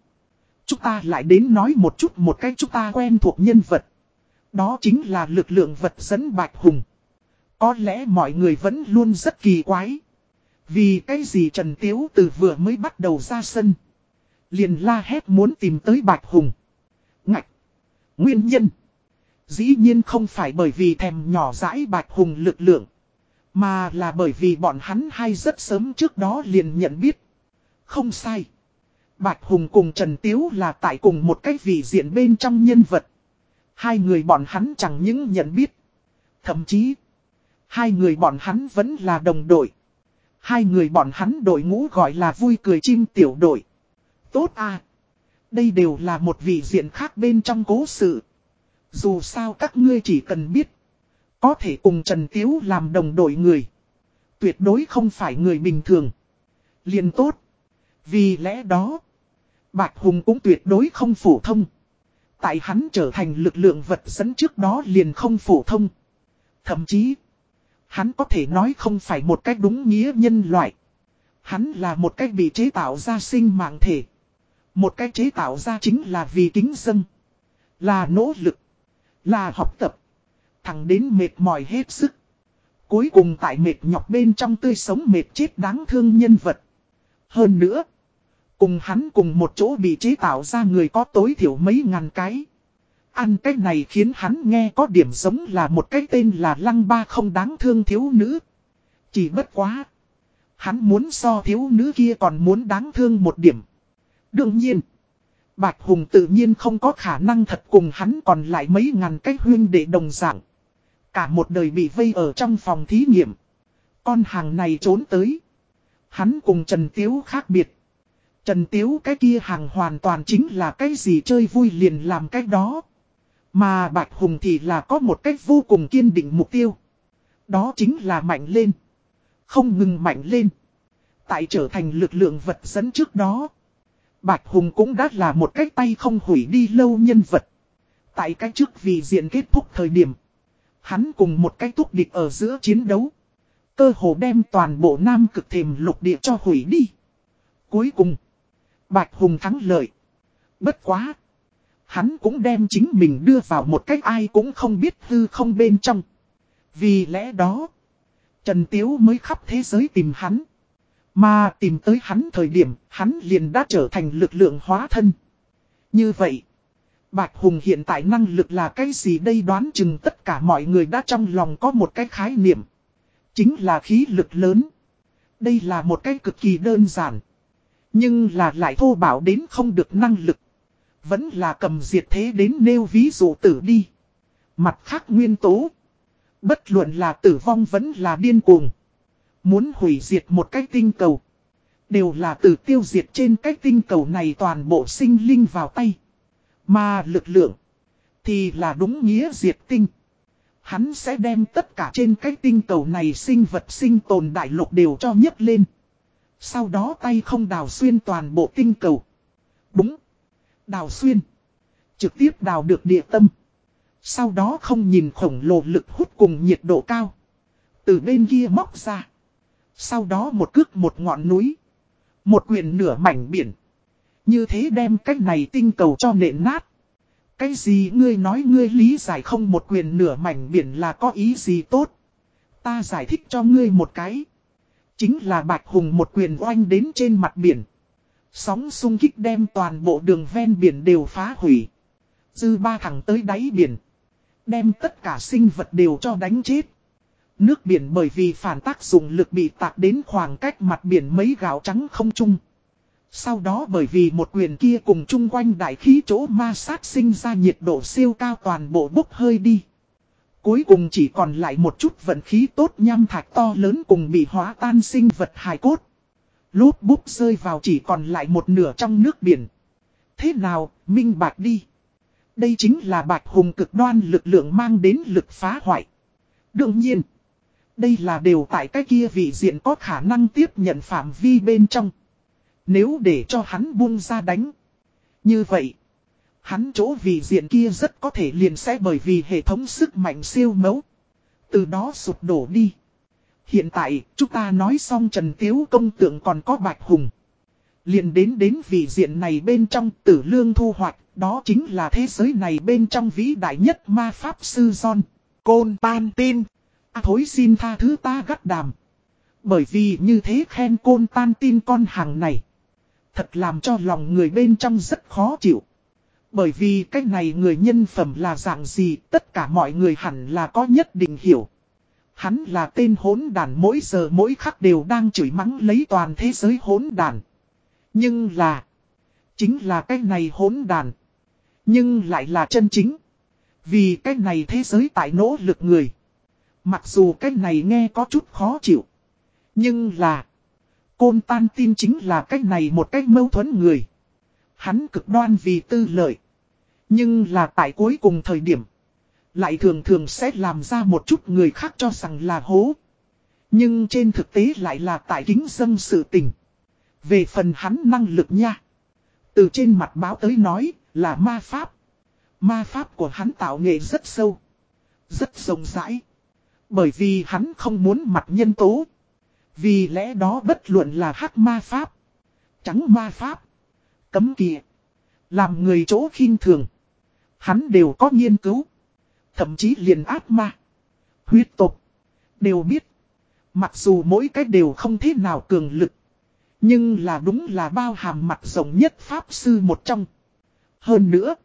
Chúng ta lại đến nói một chút một cách chúng ta quen thuộc nhân vật. Đó chính là lực lượng vật dẫn Bạch Hùng. Có lẽ mọi người vẫn luôn rất kỳ quái. Vì cái gì Trần Tiếu từ vừa mới bắt đầu ra sân. Liền la hét muốn tìm tới Bạch Hùng. Ngạch. Nguyên nhân. Dĩ nhiên không phải bởi vì thèm nhỏ dãi Bạch Hùng lực lượng. Mà là bởi vì bọn hắn hay rất sớm trước đó liền nhận biết. Không sai. Bạch Hùng cùng Trần Tiếu là tại cùng một cái vị diện bên trong nhân vật. Hai người bọn hắn chẳng những nhận biết. Thậm chí, hai người bọn hắn vẫn là đồng đội. Hai người bọn hắn đội ngũ gọi là vui cười chim tiểu đội. Tốt à. Đây đều là một vị diện khác bên trong cố sự. Dù sao các ngươi chỉ cần biết. Có thể cùng Trần Tiếu làm đồng đội người. Tuyệt đối không phải người bình thường. liền tốt. Vì lẽ đó. Bạch Hùng cũng tuyệt đối không phổ thông. Tại hắn trở thành lực lượng vật dẫn trước đó liền không phổ thông. Thậm chí. Hắn có thể nói không phải một cách đúng nghĩa nhân loại. Hắn là một cách bị chế tạo ra sinh mạng thể. Một cách chế tạo ra chính là vì kính dân. Là nỗ lực. Là học tập. Thẳng đến mệt mỏi hết sức. Cuối cùng tại mệt nhọc bên trong tươi sống mệt chết đáng thương nhân vật. Hơn nữa. Cùng hắn cùng một chỗ bị chế tạo ra người có tối thiểu mấy ngàn cái. Ăn cái này khiến hắn nghe có điểm giống là một cái tên là lăng ba không đáng thương thiếu nữ. Chỉ bất quá. Hắn muốn so thiếu nữ kia còn muốn đáng thương một điểm. Đương nhiên. Bạch Hùng tự nhiên không có khả năng thật cùng hắn còn lại mấy ngàn cái huyên để đồng dạng. Cả một đời bị vây ở trong phòng thí nghiệm. Con hàng này trốn tới. Hắn cùng Trần Tiếu khác biệt. Trần Tiếu cái kia hàng hoàn toàn chính là cái gì chơi vui liền làm cái đó. Mà Bạch Hùng thì là có một cách vô cùng kiên định mục tiêu. Đó chính là mạnh lên. Không ngừng mạnh lên. Tại trở thành lực lượng vật dẫn trước đó. Bạch Hùng cũng đã là một cách tay không hủy đi lâu nhân vật. Tại cái trước vì diện kết thúc thời điểm. Hắn cùng một cái túc địch ở giữa chiến đấu. Cơ hồ đem toàn bộ nam cực thềm lục địa cho hủy đi. Cuối cùng. Bạch Hùng thắng lợi. Bất quá. Hắn cũng đem chính mình đưa vào một cách ai cũng không biết hư không bên trong. Vì lẽ đó. Trần Tiếu mới khắp thế giới tìm hắn. Mà tìm tới hắn thời điểm, hắn liền đã trở thành lực lượng hóa thân. Như vậy, Bạch Hùng hiện tại năng lực là cái gì đây đoán chừng tất cả mọi người đã trong lòng có một cái khái niệm. Chính là khí lực lớn. Đây là một cái cực kỳ đơn giản. Nhưng là lại thô bảo đến không được năng lực. Vẫn là cầm diệt thế đến nêu ví dụ tử đi. Mặt khác nguyên tố. Bất luận là tử vong vẫn là điên cuồng. Muốn hủy diệt một cái tinh cầu. Đều là từ tiêu diệt trên cái tinh cầu này toàn bộ sinh linh vào tay. Mà lực lượng. Thì là đúng nghĩa diệt tinh. Hắn sẽ đem tất cả trên cái tinh cầu này sinh vật sinh tồn đại lục đều cho nhấc lên. Sau đó tay không đào xuyên toàn bộ tinh cầu. Đúng. Đào xuyên. Trực tiếp đào được địa tâm. Sau đó không nhìn khổng lồ lực hút cùng nhiệt độ cao. Từ bên kia móc ra. Sau đó một cước một ngọn núi. Một quyền nửa mảnh biển. Như thế đem cách này tinh cầu cho nện nát. Cái gì ngươi nói ngươi lý giải không một quyền nửa mảnh biển là có ý gì tốt. Ta giải thích cho ngươi một cái. Chính là Bạch Hùng một quyền oanh đến trên mặt biển. Sóng sung kích đem toàn bộ đường ven biển đều phá hủy. Dư ba thẳng tới đáy biển. Đem tất cả sinh vật đều cho đánh chết. Nước biển bởi vì phản tác dụng lực bị tạc đến khoảng cách mặt biển mấy gạo trắng không chung. Sau đó bởi vì một quyền kia cùng chung quanh đại khí chỗ ma sát sinh ra nhiệt độ siêu cao toàn bộ bốc hơi đi. Cuối cùng chỉ còn lại một chút vận khí tốt nham thạch to lớn cùng bị hóa tan sinh vật hài cốt. Lốp bút rơi vào chỉ còn lại một nửa trong nước biển. Thế nào, minh bạch đi. Đây chính là bạch hùng cực đoan lực lượng mang đến lực phá hoại. Đương nhiên, đây là đều tại cái kia vị diện có khả năng tiếp nhận phạm vi bên trong. Nếu để cho hắn buông ra đánh. Như vậy, hắn chỗ vị diện kia rất có thể liền sẽ bởi vì hệ thống sức mạnh siêu mấu. Từ đó sụp đổ đi. Hiện tại, chúng ta nói xong Trần Tiếu công tượng còn có Bạch Hùng. Liền đến đến vị diện này bên trong tử lương thu hoạch, đó chính là thế giới này bên trong vĩ đại nhất ma pháp sư John. Côn Pan Tin. À, thối xin tha thứ ta gắt đàm. Bởi vì như thế khen côn tan tin con hàng này. Thật làm cho lòng người bên trong rất khó chịu. Bởi vì cái này người nhân phẩm là dạng gì tất cả mọi người hẳn là có nhất định hiểu. Hắn là tên hốn đàn mỗi giờ mỗi khắc đều đang chửi mắng lấy toàn thế giới hốn đàn. Nhưng là, chính là cái này hốn đàn. Nhưng lại là chân chính. Vì cái này thế giới tại nỗ lực người. Mặc dù cách này nghe có chút khó chịu. Nhưng là, Côn tan tin chính là cách này một cách mâu thuẫn người. Hắn cực đoan vì tư lợi. Nhưng là tại cuối cùng thời điểm. Lại thường thường sẽ làm ra một chút người khác cho rằng là hố. Nhưng trên thực tế lại là tại kính dân sự tình. Về phần hắn năng lực nha. Từ trên mặt báo tới nói là ma pháp. Ma pháp của hắn tạo nghệ rất sâu. Rất rộng rãi. Bởi vì hắn không muốn mặt nhân tố. Vì lẽ đó bất luận là hắc ma pháp, trắng ma pháp, cấm kỵ, làm người chỗ khinh thường. Hắn đều có nghiên cứu. Thậm chí liền ác ma, huyết tục, đều biết. Mặc dù mỗi cái đều không thế nào cường lực. Nhưng là đúng là bao hàm mặt rộng nhất Pháp Sư một trong. Hơn nữa,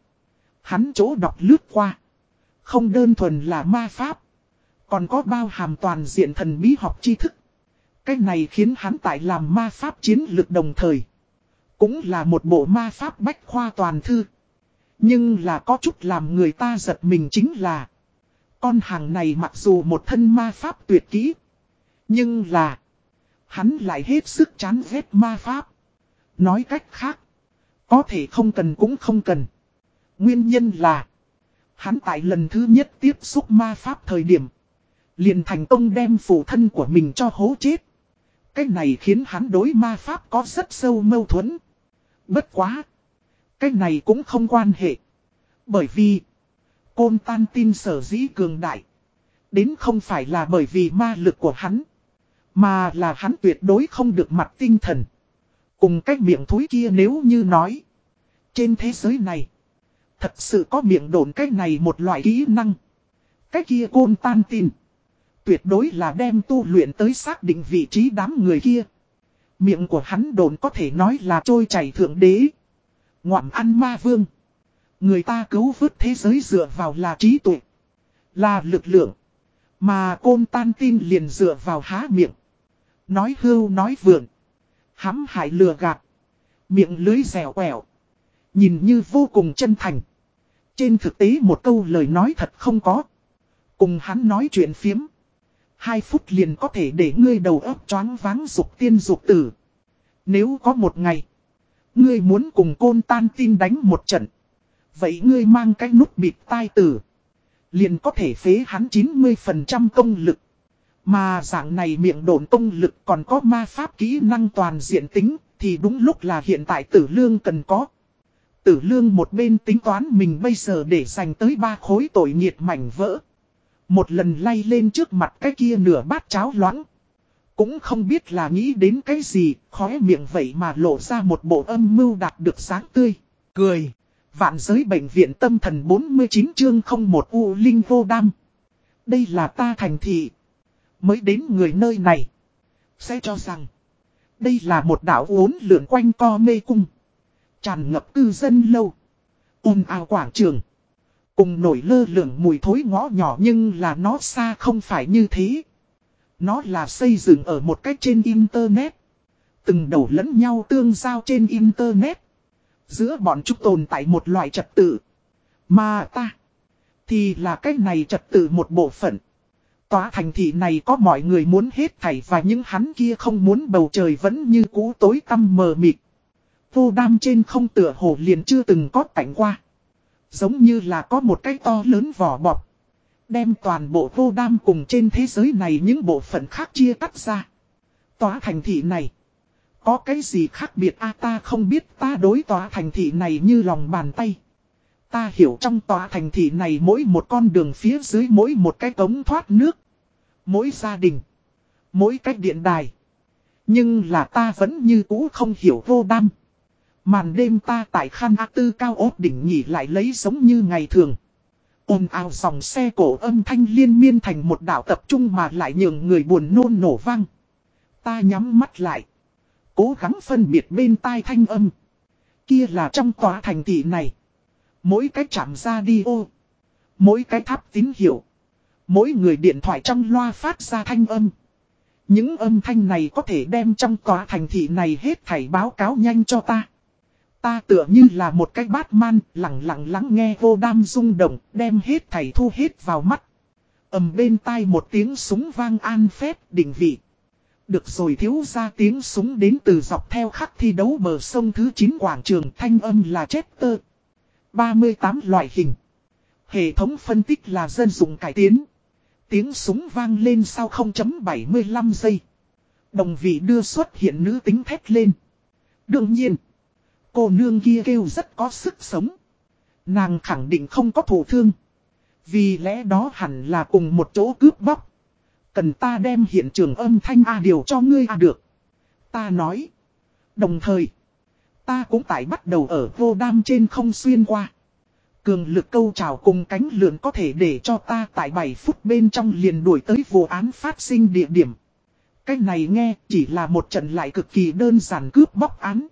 hắn chỗ đọc lướt qua. Không đơn thuần là ma Pháp. Còn có bao hàm toàn diện thần bí học tri thức. Cái này khiến hắn tại làm ma pháp chiến lược đồng thời. Cũng là một bộ ma pháp bách khoa toàn thư. Nhưng là có chút làm người ta giật mình chính là. Con hàng này mặc dù một thân ma pháp tuyệt kỹ. Nhưng là. Hắn lại hết sức chán ghét ma pháp. Nói cách khác. Có thể không cần cũng không cần. Nguyên nhân là. Hắn tại lần thứ nhất tiếp xúc ma pháp thời điểm. Liền thành công đem phụ thân của mình cho hố chết. Cái này khiến hắn đối ma pháp có rất sâu mâu thuẫn. Bất quá. Cái này cũng không quan hệ. Bởi vì. Côn tan tin sở dĩ cường đại. Đến không phải là bởi vì ma lực của hắn. Mà là hắn tuyệt đối không được mặt tinh thần. Cùng cách miệng thúi kia nếu như nói. Trên thế giới này. Thật sự có miệng đồn cái này một loại kỹ năng. Cái kia côn tan tin tuyệt đối là đem tu luyện tới xác định vị trí đám người kia. Miệng của hắn đồn có thể nói là trôi chảy thượng đế. Ngoạm ăn ma vương. Người ta cứu vớt thế giới dựa vào là trí tuệ. Là lực lượng. Mà côn tan tin liền dựa vào há miệng. Nói hưu nói vượn. hãm hại lừa gạt. Miệng lưới dẻo quẹo. Nhìn như vô cùng chân thành. Trên thực tế một câu lời nói thật không có. Cùng hắn nói chuyện phiếm. Hai phút liền có thể để ngươi đầu óc choáng váng dục tiên dục tử. Nếu có một ngày, ngươi muốn cùng côn tan tin đánh một trận. Vậy ngươi mang cái nút bịt tai tử. Liền có thể phế hắn 90% công lực. Mà dạng này miệng đồn công lực còn có ma pháp kỹ năng toàn diện tính, thì đúng lúc là hiện tại tử lương cần có. Tử lương một bên tính toán mình bây giờ để dành tới ba khối tội nghiệt mảnh vỡ. Một lần lay lên trước mặt cái kia nửa bát cháo loãng. Cũng không biết là nghĩ đến cái gì, khóe miệng vậy mà lộ ra một bộ âm mưu đạt được sáng tươi. Cười. Vạn giới bệnh viện tâm thần 49 chương 01 U Linh vô đam. Đây là ta thành thị. Mới đến người nơi này. Sẽ cho rằng. Đây là một đảo uốn lượn quanh co mê cung. Tràn ngập cư dân lâu. ồn ào quảng trường. Cùng nổi lơ lửng mùi thối ngõ nhỏ nhưng là nó xa không phải như thế. Nó là xây dựng ở một cách trên internet. Từng đầu lẫn nhau tương giao trên Internet. Giữa bọn chúng tồn tại một loại trật tự. Mà ta. Thì là cái này trật tự một bộ phận. Tòa thành thị này có mọi người muốn hết thảy và những hắn kia không muốn bầu trời vẫn như cũ tối tăm mờ mịt. Vô đam trên không tựa hồ liền chưa từng có cảnh qua. Giống như là có một cái to lớn vỏ bọc. Đem toàn bộ vô đam cùng trên thế giới này những bộ phận khác chia cắt ra. Tòa thành thị này. Có cái gì khác biệt a ta không biết ta đối tòa thành thị này như lòng bàn tay. Ta hiểu trong tòa thành thị này mỗi một con đường phía dưới mỗi một cái cống thoát nước. Mỗi gia đình. Mỗi cách điện đài. Nhưng là ta vẫn như cũ không hiểu vô đam. Màn đêm ta tại Khan A Tư cao ốt đỉnh nhỉ lại lấy giống như ngày thường. ồn ào dòng xe cổ âm thanh liên miên thành một đảo tập trung mà lại nhường người buồn nôn nổ vang. Ta nhắm mắt lại. Cố gắng phân biệt bên tai thanh âm. Kia là trong tòa thành thị này. Mỗi cái chạm ra đi ô. Mỗi cái tháp tín hiệu. Mỗi người điện thoại trong loa phát ra thanh âm. Những âm thanh này có thể đem trong tòa thành thị này hết thảy báo cáo nhanh cho ta. Ta tựa như là một cái bát man, lặng lặng lắng nghe vô đam rung động, đem hết thầy thu hết vào mắt. ầm bên tai một tiếng súng vang an phép định vị. Được rồi thiếu ra tiếng súng đến từ dọc theo khắc thi đấu bờ sông thứ 9 quảng trường thanh âm là Chester. 38 loại hình. Hệ thống phân tích là dân dụng cải tiến. Tiếng súng vang lên sau 0.75 giây. Đồng vị đưa xuất hiện nữ tính thét lên. Đương nhiên, cô nương kia kêu rất có sức sống. Nàng khẳng định không có thổ thương. Vì lẽ đó hẳn là cùng một chỗ cướp bóc. Cần ta đem hiện trường âm thanh A điều cho ngươi A được. Ta nói. Đồng thời. Ta cũng tại bắt đầu ở vô đam trên không xuyên qua. Cường lực câu trào cùng cánh lượn có thể để cho ta tại 7 phút bên trong liền đuổi tới vụ án phát sinh địa điểm. Cách này nghe chỉ là một trận lại cực kỳ đơn giản cướp bóc án.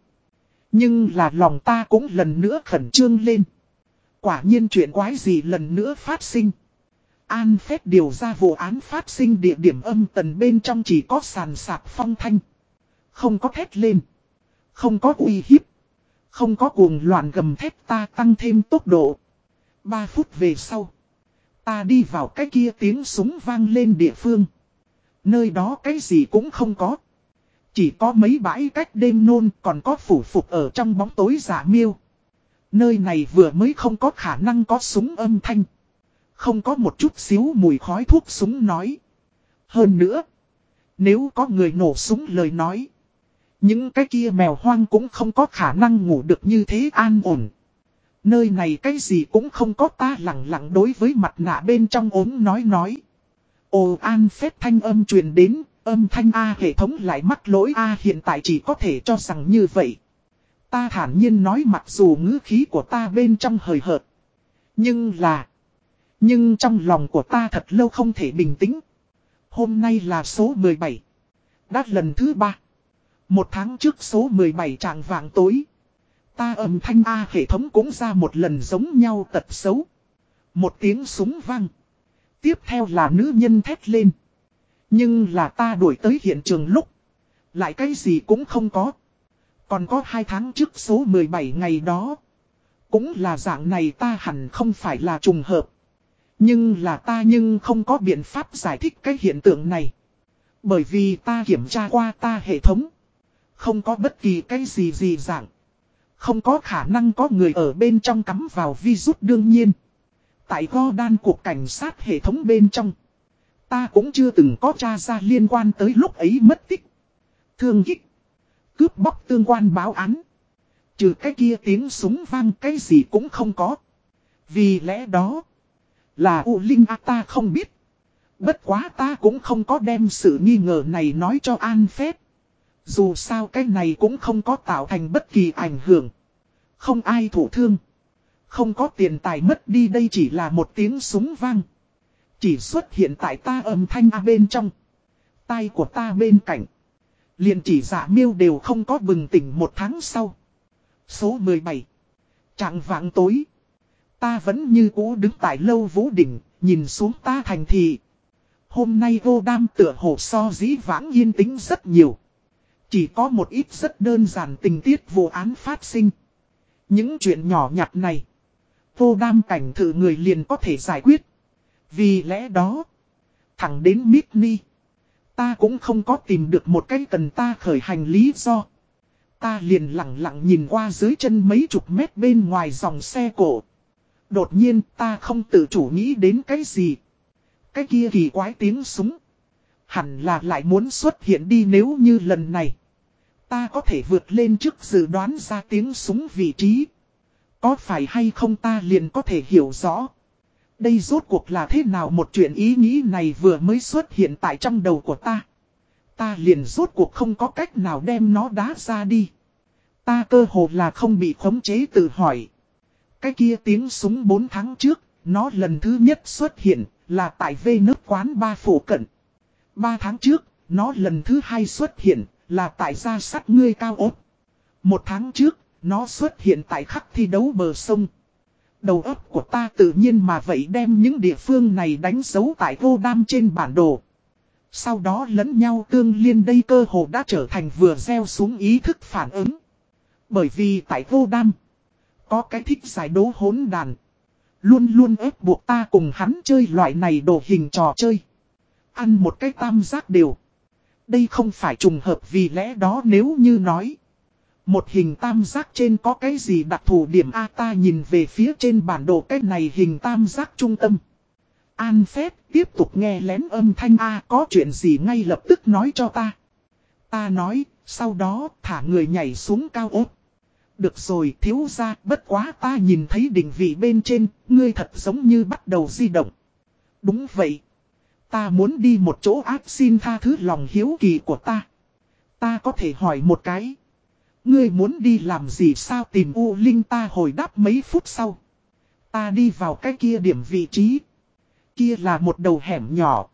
Nhưng là lòng ta cũng lần nữa khẩn trương lên. Quả nhiên chuyện quái gì lần nữa phát sinh. An phép điều ra vụ án phát sinh địa điểm âm tần bên trong chỉ có sàn sạc phong thanh. Không có thét lên. Không có uy hiếp. Không có cuồng loạn gầm thét ta tăng thêm tốc độ. Ba phút về sau. Ta đi vào cái kia tiếng súng vang lên địa phương. Nơi đó cái gì cũng không có. Chỉ có mấy bãi cách đêm nôn còn có phủ phục ở trong bóng tối giả miêu. Nơi này vừa mới không có khả năng có súng âm thanh. Không có một chút xíu mùi khói thuốc súng nói. Hơn nữa. Nếu có người nổ súng lời nói. Những cái kia mèo hoang cũng không có khả năng ngủ được như thế an ổn. Nơi này cái gì cũng không có ta lặng lặng đối với mặt nạ bên trong ốm nói nói. Ồ an phép thanh âm truyền đến, âm thanh A hệ thống lại mắc lỗi A hiện tại chỉ có thể cho rằng như vậy. Ta thản nhiên nói mặc dù ngữ khí của ta bên trong hời hợt. Nhưng là... Nhưng trong lòng của ta thật lâu không thể bình tĩnh. Hôm nay là số 17. Đã lần thứ 3. Một tháng trước số 17 trạng vàng tối. Ta âm thanh A hệ thống cũng ra một lần giống nhau tật xấu. Một tiếng súng vang. Tiếp theo là nữ nhân thét lên. Nhưng là ta đuổi tới hiện trường lúc. Lại cái gì cũng không có. Còn có hai tháng trước số 17 ngày đó. Cũng là dạng này ta hẳn không phải là trùng hợp. Nhưng là ta nhưng không có biện pháp giải thích cái hiện tượng này. Bởi vì ta kiểm tra qua ta hệ thống. Không có bất kỳ cái gì gì dạng. Không có khả năng có người ở bên trong cắm vào virus đương nhiên. Tại go đan cuộc cảnh sát hệ thống bên trong. Ta cũng chưa từng có tra ra liên quan tới lúc ấy mất tích. Thương hích. Cướp bóc tương quan báo án. Trừ cái kia tiếng súng vang cái gì cũng không có. Vì lẽ đó. Là U Linh A ta không biết. Bất quá ta cũng không có đem sự nghi ngờ này nói cho An Phép. Dù sao cái này cũng không có tạo thành bất kỳ ảnh hưởng. Không ai thủ thương. Không có tiền tài mất đi đây chỉ là một tiếng súng vang. Chỉ xuất hiện tại ta âm thanh A bên trong. Tai của ta bên cạnh. liền chỉ giả miêu đều không có bừng tỉnh một tháng sau. Số 17. Trạng vạng tối. Ta vẫn như cũ đứng tại lâu vũ đỉnh, nhìn xuống ta thành thị. Hôm nay vô đam tựa hồ so dĩ vãng yên tĩnh rất nhiều. Chỉ có một ít rất đơn giản tình tiết vụ án phát sinh. Những chuyện nhỏ nhặt này, vô đam cảnh thử người liền có thể giải quyết. Vì lẽ đó, thẳng đến Mitni, ta cũng không có tìm được một cái cần ta khởi hành lý do. Ta liền lặng lặng nhìn qua dưới chân mấy chục mét bên ngoài dòng xe cổ. Đột nhiên ta không tự chủ nghĩ đến cái gì. Cái kia kỳ quái tiếng súng. Hẳn là lại muốn xuất hiện đi nếu như lần này. Ta có thể vượt lên trước dự đoán ra tiếng súng vị trí. Có phải hay không ta liền có thể hiểu rõ. Đây rốt cuộc là thế nào một chuyện ý nghĩ này vừa mới xuất hiện tại trong đầu của ta. Ta liền rốt cuộc không có cách nào đem nó đá ra đi. Ta cơ hồ là không bị khống chế tự hỏi. Cái kia tiếng súng 4 tháng trước, nó lần thứ nhất xuất hiện, là tại vê nước quán ba phủ cận. 3 tháng trước, nó lần thứ hai xuất hiện, là tại gia sắt ngươi cao ốt. Một tháng trước, nó xuất hiện tại khắc thi đấu bờ sông. Đầu óc của ta tự nhiên mà vậy đem những địa phương này đánh dấu tại vô đam trên bản đồ. Sau đó lẫn nhau tương liên đây cơ hồ đã trở thành vừa gieo xuống ý thức phản ứng. Bởi vì tại vô đam, có cái thích giải đố hỗn đàn. Luôn luôn ép buộc ta cùng hắn chơi loại này đồ hình trò chơi. Ăn một cái tam giác đều. Đây không phải trùng hợp vì lẽ đó nếu như nói. Một hình tam giác trên có cái gì đặc thù điểm A ta nhìn về phía trên bản đồ cái này hình tam giác trung tâm. An phép tiếp tục nghe lén âm thanh A có chuyện gì ngay lập tức nói cho ta. Ta nói, sau đó thả người nhảy xuống cao ốt. Được rồi thiếu ra bất quá ta nhìn thấy đỉnh vị bên trên, ngươi thật giống như bắt đầu di động. Đúng vậy. Ta muốn đi một chỗ ác xin tha thứ lòng hiếu kỳ của ta. Ta có thể hỏi một cái. Ngươi muốn đi làm gì sao tìm U Linh ta hồi đáp mấy phút sau. Ta đi vào cái kia điểm vị trí. Kia là một đầu hẻm nhỏ.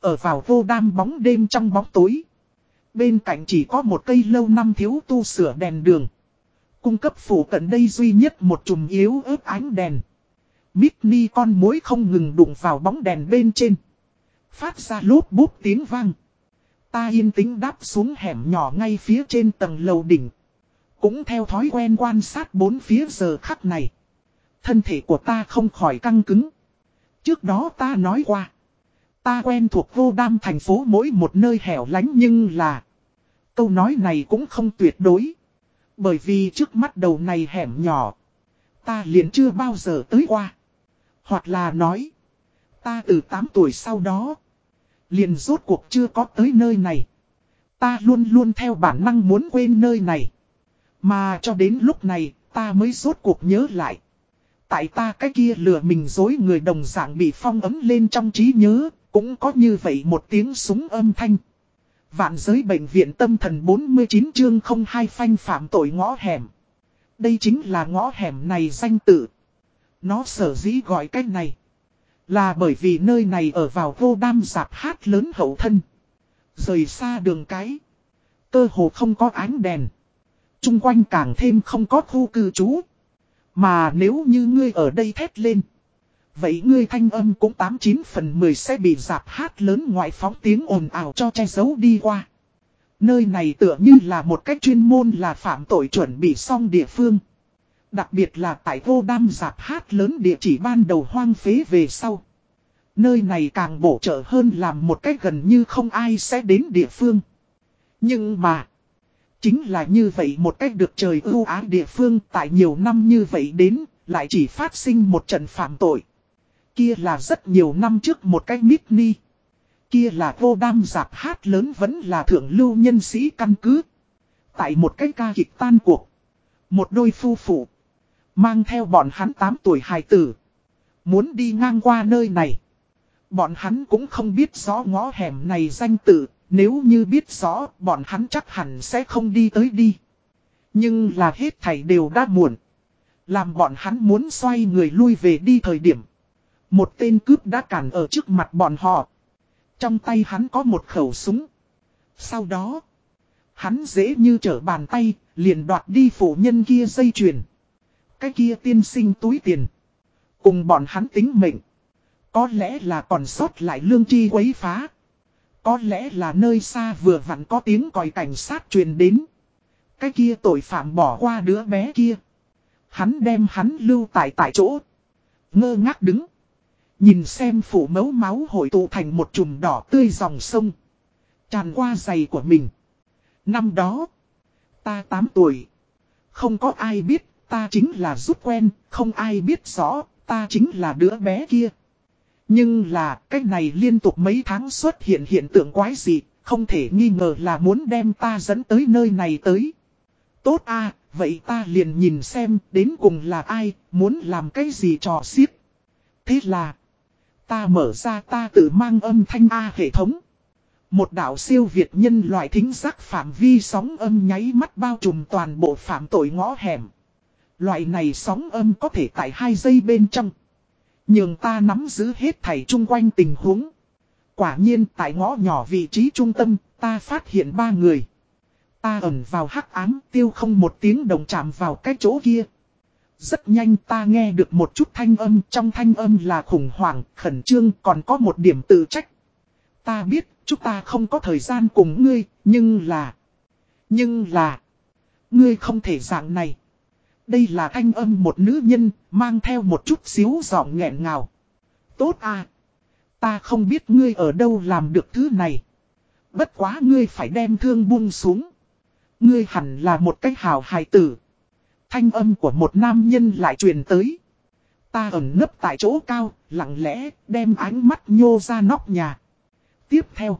Ở vào vô đam bóng đêm trong bóng tối. Bên cạnh chỉ có một cây lâu năm thiếu tu sửa đèn đường. Cung cấp phủ cận đây duy nhất một chùm yếu ớt ánh đèn. Mitni con mối không ngừng đụng vào bóng đèn bên trên. Phát ra lốp búp tiếng vang. Ta yên tĩnh đáp xuống hẻm nhỏ ngay phía trên tầng lầu đỉnh. Cũng theo thói quen quan sát bốn phía giờ khắc này. Thân thể của ta không khỏi căng cứng. Trước đó ta nói qua. Ta quen thuộc vô đam thành phố mỗi một nơi hẻo lánh nhưng là. Câu nói này cũng không tuyệt đối. Bởi vì trước mắt đầu này hẻm nhỏ. Ta liền chưa bao giờ tới qua. Hoặc là nói. Ta từ 8 tuổi sau đó. Liền rốt cuộc chưa có tới nơi này. Ta luôn luôn theo bản năng muốn quên nơi này. Mà cho đến lúc này, ta mới rốt cuộc nhớ lại. Tại ta cái kia lừa mình dối người đồng dạng bị phong ấm lên trong trí nhớ, cũng có như vậy một tiếng súng âm thanh. Vạn giới bệnh viện tâm thần 49 chương 02 phanh phạm tội ngõ hẻm. Đây chính là ngõ hẻm này danh tự. Nó sở dĩ gọi cách này. Là bởi vì nơi này ở vào vô đam giạp hát lớn hậu thân. Rời xa đường cái. Cơ hồ không có ánh đèn. Trung quanh càng thêm không có khu cư trú. Mà nếu như ngươi ở đây thét lên. Vậy ngươi thanh âm cũng 89 phần 10 sẽ bị giạp hát lớn ngoại phóng tiếng ồn ào cho che giấu đi qua. Nơi này tựa như là một cách chuyên môn là phạm tội chuẩn bị xong địa phương. Đặc biệt là tại vô đam giạp hát lớn địa chỉ ban đầu hoang phế về sau. Nơi này càng bổ trợ hơn làm một cách gần như không ai sẽ đến địa phương. Nhưng mà, chính là như vậy một cách được trời ưu ái địa phương tại nhiều năm như vậy đến, lại chỉ phát sinh một trận phạm tội. Kia là rất nhiều năm trước một cách mít ni. Kia là vô đam giạp hát lớn vẫn là thượng lưu nhân sĩ căn cứ. Tại một cái ca kịch tan cuộc. Một đôi phu phụ. Mang theo bọn hắn 8 tuổi hài tử. Muốn đi ngang qua nơi này. Bọn hắn cũng không biết rõ ngõ hẻm này danh tự. Nếu như biết rõ bọn hắn chắc hẳn sẽ không đi tới đi. Nhưng là hết thảy đều đã muộn. Làm bọn hắn muốn xoay người lui về đi thời điểm. Một tên cướp đã cản ở trước mặt bọn họ. Trong tay hắn có một khẩu súng. Sau đó, hắn dễ như trở bàn tay, liền đoạt đi phụ nhân kia dây chuyền. Cái kia tiên sinh túi tiền. Cùng bọn hắn tính mệnh. Có lẽ là còn sót lại lương chi quấy phá. Có lẽ là nơi xa vừa vặn có tiếng còi cảnh sát truyền đến. Cái kia tội phạm bỏ qua đứa bé kia. Hắn đem hắn lưu tại tại chỗ. Ngơ ngác đứng. Nhìn xem phủ mấu máu hội tụ thành một chùm đỏ tươi dòng sông. Tràn qua giày của mình. Năm đó. Ta 8 tuổi. Không có ai biết, ta chính là rút quen. Không ai biết rõ, ta chính là đứa bé kia. Nhưng là cách này liên tục mấy tháng xuất hiện hiện tượng quái gì. Không thể nghi ngờ là muốn đem ta dẫn tới nơi này tới. Tốt a vậy ta liền nhìn xem đến cùng là ai, muốn làm cái gì trò xiết. Thế là, ta mở ra ta tự mang âm thanh A hệ thống. Một đảo siêu việt nhân loại thính giác phạm vi sóng âm nháy mắt bao trùm toàn bộ phạm tội ngõ hẻm. Loại này sóng âm có thể tại hai giây bên trong. Nhưng ta nắm giữ hết thảy chung quanh tình huống. Quả nhiên tại ngõ nhỏ vị trí trung tâm, ta phát hiện ba người. Ta ẩn vào hắc ám tiêu không một tiếng đồng chạm vào cái chỗ kia. Rất nhanh ta nghe được một chút thanh âm trong thanh âm là khủng hoảng, khẩn trương còn có một điểm tự trách. Ta biết chúng ta không có thời gian cùng ngươi, nhưng là... Nhưng là... Ngươi không thể dạng này. Đây là thanh âm một nữ nhân, mang theo một chút xíu giọng nghẹn ngào. Tốt à! Ta không biết ngươi ở đâu làm được thứ này. Bất quá ngươi phải đem thương buông xuống. Ngươi hẳn là một cách hào hài tử. Thanh âm của một nam nhân lại truyền tới. Ta ẩn nấp tại chỗ cao, lặng lẽ, đem ánh mắt nhô ra nóc nhà. Tiếp theo,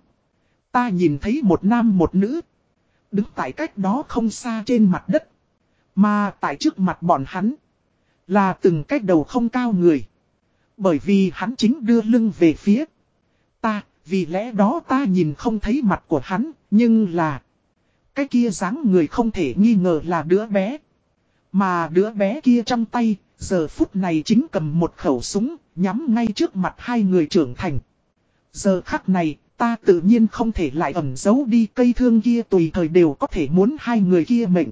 ta nhìn thấy một nam một nữ. Đứng tại cách đó không xa trên mặt đất. Mà tại trước mặt bọn hắn, là từng cách đầu không cao người. Bởi vì hắn chính đưa lưng về phía ta, vì lẽ đó ta nhìn không thấy mặt của hắn, nhưng là... Cái kia dáng người không thể nghi ngờ là đứa bé. Mà đứa bé kia trong tay, giờ phút này chính cầm một khẩu súng, nhắm ngay trước mặt hai người trưởng thành. Giờ khắc này, ta tự nhiên không thể lại ẩn giấu đi cây thương kia tùy thời đều có thể muốn hai người kia mệnh.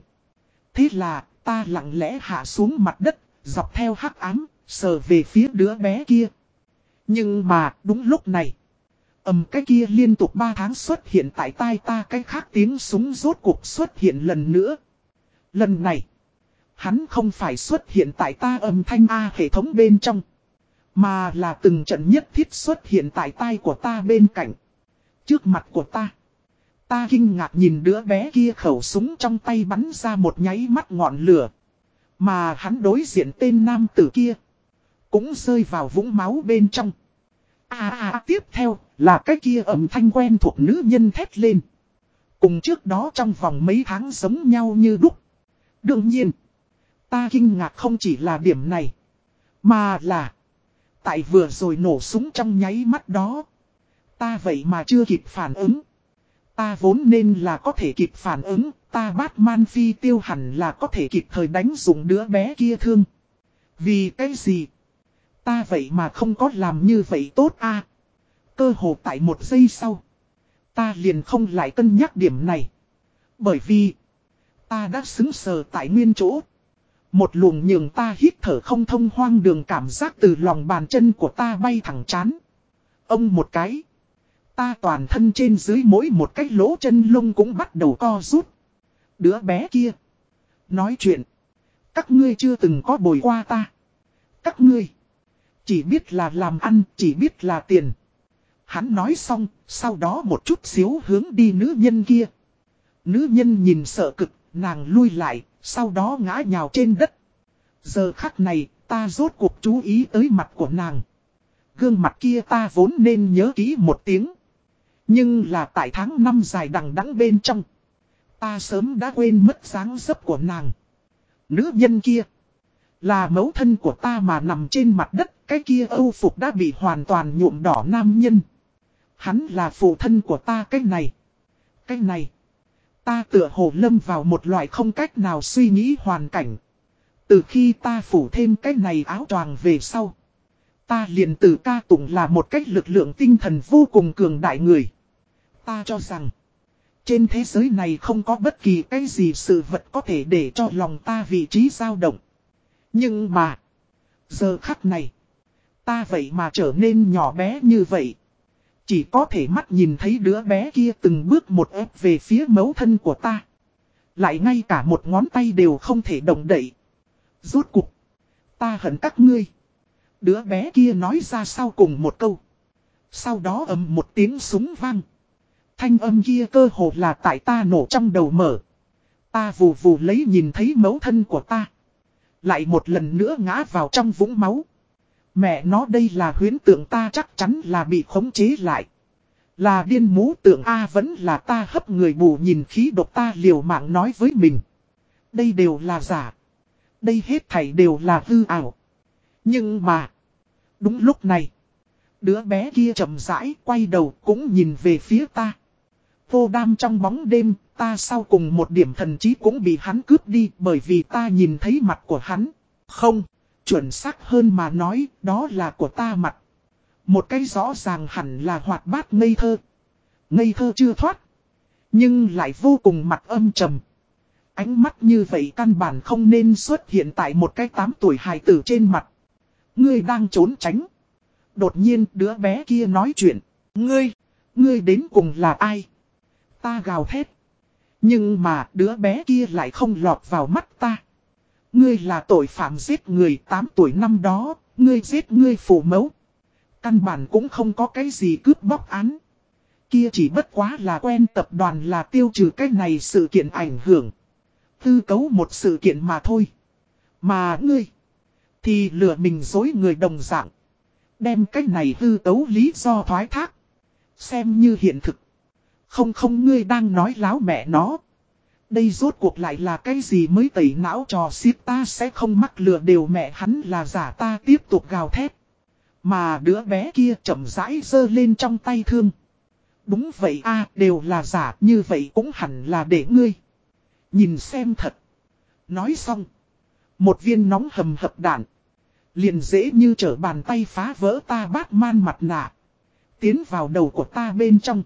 Thế là, ta lặng lẽ hạ xuống mặt đất, dọc theo hắc ám, sờ về phía đứa bé kia. Nhưng mà, đúng lúc này, ầm cái kia liên tục 3 tháng xuất hiện tại tai ta cái khác tiếng súng rốt cuộc xuất hiện lần nữa. Lần này, hắn không phải xuất hiện tại ta âm thanh A hệ thống bên trong. Mà là từng trận nhất thiết xuất hiện tại tai của ta bên cạnh. Trước mặt của ta. Ta kinh ngạc nhìn đứa bé kia khẩu súng trong tay bắn ra một nháy mắt ngọn lửa. Mà hắn đối diện tên nam tử kia. Cũng rơi vào vũng máu bên trong. À à tiếp theo là cái kia âm thanh quen thuộc nữ nhân thét lên. Cùng trước đó trong vòng mấy tháng giống nhau như đúc. Đương nhiên, ta kinh ngạc không chỉ là điểm này. Mà là, tại vừa rồi nổ súng trong nháy mắt đó. Ta vậy mà chưa kịp phản ứng. Ta vốn nên là có thể kịp phản ứng, ta Batman phi tiêu hẳn là có thể kịp thời đánh dụng đứa bé kia thương. Vì cái gì? Ta vậy mà không có làm như vậy tốt a Cơ hồ tại một giây sau. Ta liền không lại cân nhắc điểm này. Bởi vì. Ta đã xứng sờ tại nguyên chỗ. Một luồng nhường ta hít thở không thông hoang đường cảm giác từ lòng bàn chân của ta bay thẳng chán. Ông một cái. Ta toàn thân trên dưới mỗi một cái lỗ chân lông cũng bắt đầu co rút. Đứa bé kia. Nói chuyện. Các ngươi chưa từng có bồi qua ta. Các ngươi. Chỉ biết là làm ăn, chỉ biết là tiền. Hắn nói xong, sau đó một chút xíu hướng đi nữ nhân kia. Nữ nhân nhìn sợ cực, nàng lui lại, sau đó ngã nhào trên đất. Giờ khắc này, ta rốt cuộc chú ý tới mặt của nàng. Gương mặt kia ta vốn nên nhớ kỹ một tiếng. Nhưng là tại tháng năm dài đằng đẵng bên trong. Ta sớm đã quên mất dáng dấp của nàng. Nữ nhân kia. Là mẫu thân của ta mà nằm trên mặt đất. Cái kia âu phục đã bị hoàn toàn nhuộm đỏ nam nhân. Hắn là phụ thân của ta cái này. Cái này. Ta tựa hồ lâm vào một loại không cách nào suy nghĩ hoàn cảnh. Từ khi ta phủ thêm cái này áo choàng về sau. Ta liền từ ca tụng là một cách lực lượng tinh thần vô cùng cường đại người. Ta cho rằng. Trên thế giới này không có bất kỳ cái gì sự vật có thể để cho lòng ta vị trí dao động. Nhưng mà. Giờ khắc này. Ta vậy mà trở nên nhỏ bé như vậy. Chỉ có thể mắt nhìn thấy đứa bé kia từng bước một ép về phía mấu thân của ta. Lại ngay cả một ngón tay đều không thể động đậy. Rốt cục. Ta hận các ngươi. Đứa bé kia nói ra sau cùng một câu. Sau đó ầm một tiếng súng vang. Thanh âm kia cơ hồ là tại ta nổ trong đầu mở. Ta vù vù lấy nhìn thấy mấu thân của ta. Lại một lần nữa ngã vào trong vũng máu. Mẹ nó đây là huyến tượng ta chắc chắn là bị khống chế lại. Là điên mũ tượng A vẫn là ta hấp người bù nhìn khí độc ta liều mạng nói với mình. Đây đều là giả. Đây hết thảy đều là hư ảo. Nhưng mà. Đúng lúc này. Đứa bé kia chậm rãi quay đầu cũng nhìn về phía ta. Vô đam trong bóng đêm, ta sau cùng một điểm thần trí cũng bị hắn cướp đi bởi vì ta nhìn thấy mặt của hắn. Không, chuẩn xác hơn mà nói, đó là của ta mặt. Một cái rõ ràng hẳn là hoạt bát ngây thơ. Ngây thơ chưa thoát. Nhưng lại vô cùng mặt âm trầm. Ánh mắt như vậy căn bản không nên xuất hiện tại một cái 8 tuổi hài tử trên mặt. Ngươi đang trốn tránh. Đột nhiên đứa bé kia nói chuyện. Ngươi, ngươi đến cùng là ai? Ta gào thét. Nhưng mà đứa bé kia lại không lọt vào mắt ta. Ngươi là tội phạm giết người 8 tuổi năm đó, ngươi giết ngươi phụ mẫu. Căn bản cũng không có cái gì cướp bóc án. Kia chỉ bất quá là quen tập đoàn là tiêu trừ cái này sự kiện ảnh hưởng. Tư cấu một sự kiện mà thôi. Mà ngươi, thì lừa mình dối người đồng dạng. Đem cái này hư cấu lý do thoái thác. Xem như hiện thực. Không không, ngươi đang nói láo mẹ nó. Đây rốt cuộc lại là cái gì mới tẩy não trò xiếp ta sẽ không mắc lừa đều mẹ hắn là giả ta tiếp tục gào thét. Mà đứa bé kia chậm rãi dơ lên trong tay thương. Đúng vậy a, đều là giả, như vậy cũng hẳn là để ngươi. Nhìn xem thật. Nói xong. Một viên nóng hầm hập đạn. Liền dễ như trở bàn tay phá vỡ ta bát man mặt nạ. Tiến vào đầu của ta bên trong.